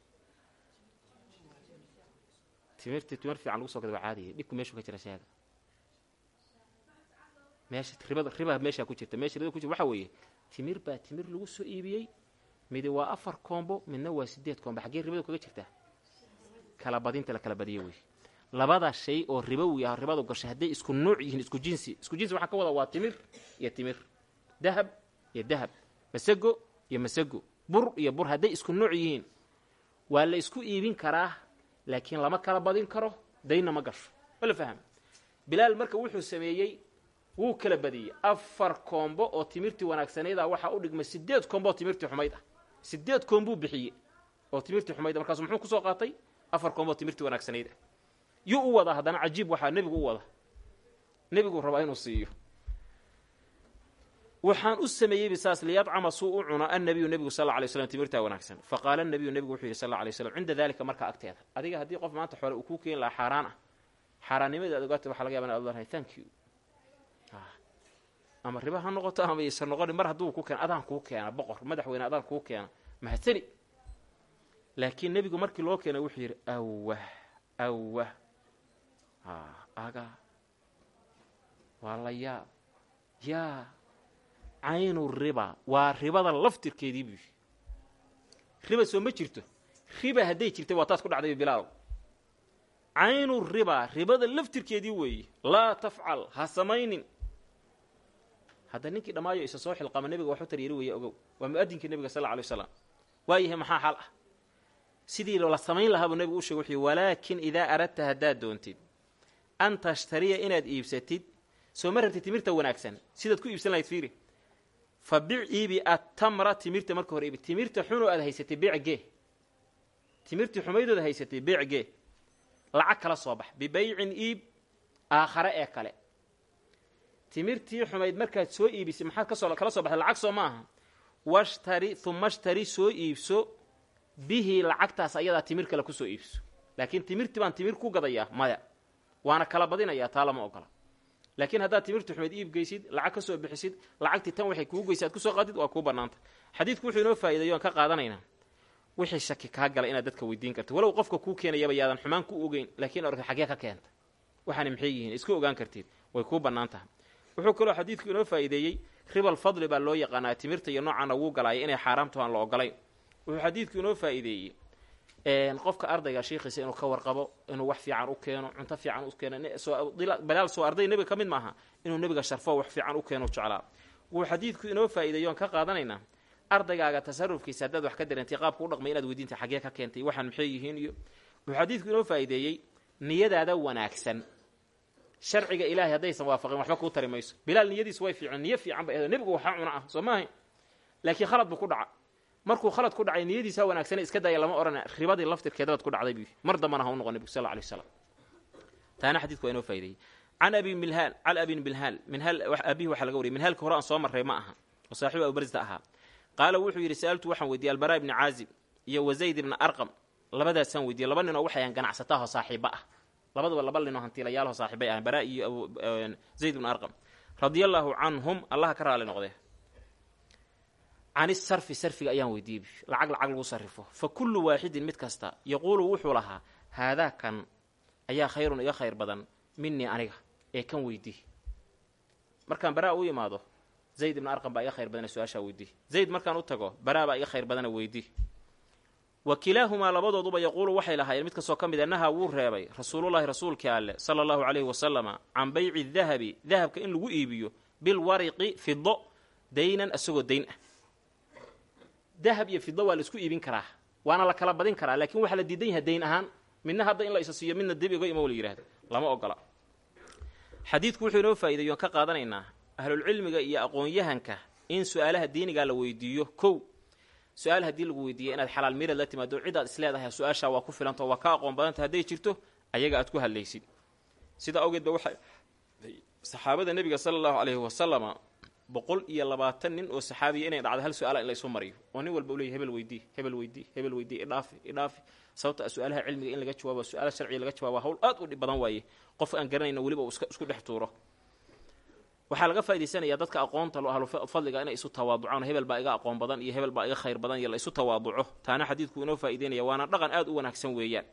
timirtii timir fiican lagu soo gada waa caadiya. Dhibku meeshuu ka jira sheega meesha ribada riba meeshaa ku jirta. Meesha ribada ku jirta waxa weeye timir baa timir lagu soo iibiyey. Midi waa afar koombo midna waa sideed koombo. Xaggee ribadu kaga jirtaa kala badinta la kala badiyo wey labada shay oo ribowi ah ribadu gashay hadday isku nooc yihiin isku jinsi isku jinsi waxaa ka wada waa timir iyo timir. Dahab iyo dahab. Masago iyo masago bur iyo bur hadday isku nooc yihiin waa la isku iibin karaa laakiin lama kala badin karo dayna ma gasho. Ma la faham bilaal marka wuxuu sameeyey wuu kala badiyey. Afar koombo oo timirtii wanaagsanayda waxaa u dhigmay sideed koombo oo timirtii xumayd ah. Sideed koombuu bixiyey oo timirtii xumayd ah. Markaasu muxuu ku soo qaatay? Afar koombo oo timirtii wanaagsanayd ah. Yuu u wadaa haddana cajiib waxaa nebigu u wada nebigu rabaa inuu siiyo waxaan u sameeyeyba saas liyadcama suu u cuno annabiyu nebigu sal alay slam timirtaa wanaagsan. Fa qaala nebigu wuxuu yidhi sal alay slam cinda dalika markaa agteeda. Adiga haddii qof maanta xoole uu kuu keeni lahaa xaaraan ah xaaraannimadii ad ogaata waxa laga yaba in ad leedahay thank you. Ama riba ha noqoto ama aysan noqoni mar hadduu ku keena adaan kuu keena boqor madaxweyne adaan kuu keena mahadsani laakiin nebigu markii loo keenay wuxuu yidhi awah awah aga waa la yaab yaa caynu riba. Waa ribada laftirkeedii buu riba soo ma jirto. Riba hadday jirta waa taas ku dhacday bilaalow caynu riba ribada laftirkeedii weeye laa tafcal ha samaynin. Hadda ninkii dhammaayo isa soo xilqama nebiga waxu taryari weeye ogow. Waa mu'adinkii nebiga sal alay waslam waayahay maxaa xal ah? Sidii la samayn lahaabuu nebigu u shegay wuxuu walaakin idaa aradta haddaad doontid an tashtariya inaad iibsatid soo ma rabtid timirta wanaagsan. Sidaad ku iibsan lahayd fiiri fa bic iibi attamra timirta marka hore iibi. Timirta xunoo aad haysatay beec gee timirtii xumaydooda haysatay beec gee lacag kala soo bax. Bibaycin iib aakhare ee kale. Timirtii xumayd markaad soo iibisay maxaad ka soo kala soo baxday? Lacag soo ma aha washtari uma shtari soo iibso. Bihi lacagtaas ayadaa timir kale ku soo iibso. Laakiin timirtii baan timir ku gadayaa maya. Waana kala badinayaa taa lama ogola laakiin haddaad timirta xumayd iib geysid lacag ka soo bixisid lacagtii tan waxay kuu geysa ad ku soo qaadid waa kuu bannaanta. Xadiidku wuxuu inoo faa'iidayo aan ka qaadanaynaa wixii shaki kaa gala inaad dadka weydiin karto. Walow qofka kuu keenayaba yaadan xumaan ku ogeyn laakiin orka xaggee ka keenta. Waxaana maxay yihiin? Isku ogaan kartid. Way kuu bannaan tahay. Wuxuu kaloo xadiidku inoo faa'iideeyey ribal fadli baa loo yaqaanaa timirta iyo noocaana wuu galaaya inay xaaraamtu aan la ogolayn wuxuu xadiidku inoo faa'iideeyey qofka ardayga shiikhiisa inuu ka warqabo inuu wax fiican u keeno cunto fiican u keeno balaal soo arday nebiga ka maaha inuu nebiga sharfo wax fiican u keeno jeclaa. Wuxuu xadiidku inoo faa'iideeyo aan ka qaadanaynaa ardaygaaga tasarufkiisa haddaad wax ka dareentay qaabka u dhaqmay inaad weydiinta xaggee ka keentay waxaan maxay yihiin iyo wuxuu xadiidku inoo faa'iideeyey niyadaada wanaagsan. Sharciga ilaahay haddaysan waafaqin waxba kuu tari mayso. Bilaal niyadiisu way fiican niyo fiican ba nebigu waxaa cuna ah soo maahay laakiin khalad buu ku dhaca markuu khalad ku dhacay niyadiisa wanaagsane iska daya lama odhana ribadii laftirkeedabaad ku dhacday buu mar dambana ha u noqon nebigu sal alay waslam taana xadiidku waa inoo faa'ideeyey. Can abi milhaal can abi milhaal minhaal abihi waxaa laga wariyay minhaalka hore aan soo marray ma aha oo saaxibu abubarzda ahaa. Qaala wuxuu yidhi sa'altu waxaan weydiiyey albaraa ibni caazib iyo wazayd ibna arqam. Labadaasaan weydiiyey. Laba ninoo waxayan ganacsataahoo saaxiiba ah. Labaduba laba ninoo hantiilayaalho saaxiibay ah baraa iyo zayd ibna arqam. Radia allaahu canhum allaha ka raali noqdee can isarfi sarfiga ayaan weydiiyey lacag lacag lagu sarrifo. Fa kullu waaxidin mid kasta yaquulu wuxuu lahaa haadaa kan ayaa khayrun iga khayr badan minii aniga ee kan weydii markaan baraa u imaado zayd ibna arqam baa iga khayr badana su'aashaa weydii zayd markaan u tago baraa baa iga khayr badana weydii wa kilaahumaa labadooduba yaquulu waxay lahaayeen mid kastoo ka mid a nahaa wuu reebay. Rasuulullahi rasuulkii alleh sala allahu calayhi wasalama can bayci dahabi dahabka in lagu iibiyo bilwariqi fido daynan isagoo dayn ah dahab iyo fido waa la isku iibin karaa waana la kala badin karaa laakiin waxaa la diidan yahay dayn ahaan midna hadda in la isa siiyo midna dib iga imo la yihahdo lama ogola. Xadiidku wuxuu inoo faa'iiday oon ka qaadanaynaa ahlulcilmiga iyo aqoon-yahanka in su'aalaha diinigaa la weydiiyo. Kow su'aal haddii lagu weydiiya inaad xalaal miirad la timaado cid aad isleedahay su'aashaa waa ku filantao waa ka aqoon badanta hadday jirto ayaga aad ku hadlaysid. Sida awgeed ba waxay saxaabada nebiga sala allahu calayhi wasalama boqol iyo labaatan nin oo saxaabiya inay dhacda hal su'aala in laysu mariyo. Oo nin walba u leeyay hebel weydii hebel weydii hebel weydii idhaafi idhaafi. Sababta su'aalaha cilmiga in laga jawaabo su'aala sharciga laga jawaaba hawl aad u dhib badan waaye. Qof aan garanayna weliba uu isku dhex tuuro. Waxaa laga faa'idaysanayaa dadka aqoonta lo ahlu fadliga inay isu tawaaducaan hebel baa iga aqoon badan iyo hebel baa iga khayr badan iyo la isu tawaaduco. Taana xadiidku inoo faa'ideynaya waana dhaqan aad u wanaagsan weeyaan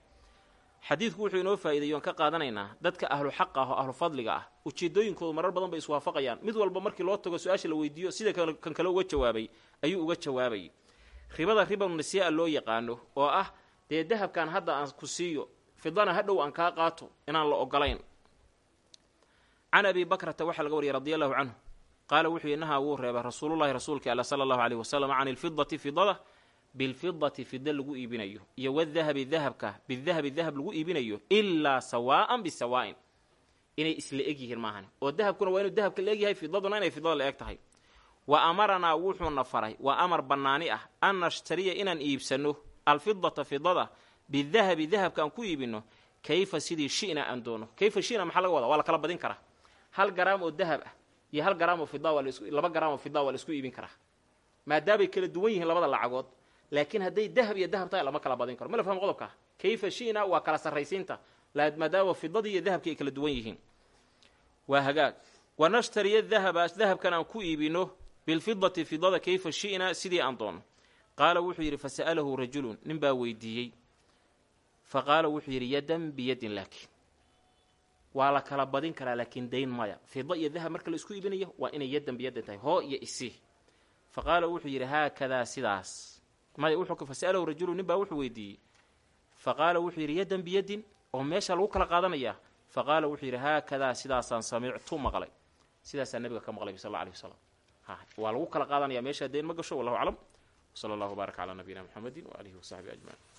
xadiidku wuxuu inoo faa'ideeyo on ka qaadanaynaa dadka ahlu xaqa ah oo ahlu fadliga ah. Ujeedooyinkoodu marar badan bay iswaafaqayaan mid walba markii loo tago su'aasha la weydiiyo sida kan kale uga jawaabay ayuu uga jawaabayay ribada ribanu nisyaa loo yaqaano oo ah dee dahabkan hadda aan ku siiyo fidana hadhow aan kaa qaato inaan la ogolayn can abi bakrata waxaa laga wariyay radi allahu canhu qaala wuxuu yihi nahaa wuu reebay rasuulullahi rasuulkii alla sala allahu aleyh wasalam can ilfidati fidada bilfidati fida lagu iibinayo iyo wadahabi dahabka bidahabi dahab lagu iibinayo ilaa sawaa'an bisawaa'in inay isla eg yihiin maahan oo dahabkuna waa inuu dahabka la fidaduna inay fidada la eg tahay. Wa amaranaa wuxuuna faray waa amar bannaani ah an nashtariya inaan iibsanno alfidata fidada bidahabi dahabka aan ku iibinno kayfa sidii shina aan doono? Kayfa shina maxaa laga wadaa? Waa la kala badin karaa. Hal garaam oo dahab ah iyo hal garaam oo fida waa laba garaam oo fida waa la isku iibin karaa. Maadaamay kala duwan yihiin labada lacagood laakiin hadday dahab iyo dahab tahay lama kala badin karo. Ma la fahmo qodobka? Kayfa shina waa kala sarraysiinta. Maadaama fidadii iyo dahabkii ay kala duwan yihiin. Waa hagaag. Wanashtariya dahaba dahabkan aan ku iibino bilfidati fidada kayfa shi'na sidii aan doono. Qaala wuxuu yidhi fasa'alahu rajulun. Nin baa weydiiyey. Fa qaala wuxuu yidhi yadan biyadin laakiin. Waa la kala badin karaa laakiin dayn maya. Fida iyo dahab marka la isku iibinayo waa inay yadan biyadin tahay. Hoo iyo isi fa qaala wuxuu yidhi haakadaa sidaas wuxuu fasa'alahu rajulun nin baa wuxuu weydiiyey. Fa qaala wuxuu yidhi yadan biyadin oo meesha lagu kala qaadanayaa fa qaala wuxuu yidhi haakadaa sidaasaan samictu maqlay. Sidaasaa nabiga ka maqlay sal alih wasalam waa lagu kala qaadanaya meeshaa dayn ma gasho wallahu aclam. Wsala allahu baarak calaa nabiyina muxamedi waaalihi wasaxbihi ajmaciin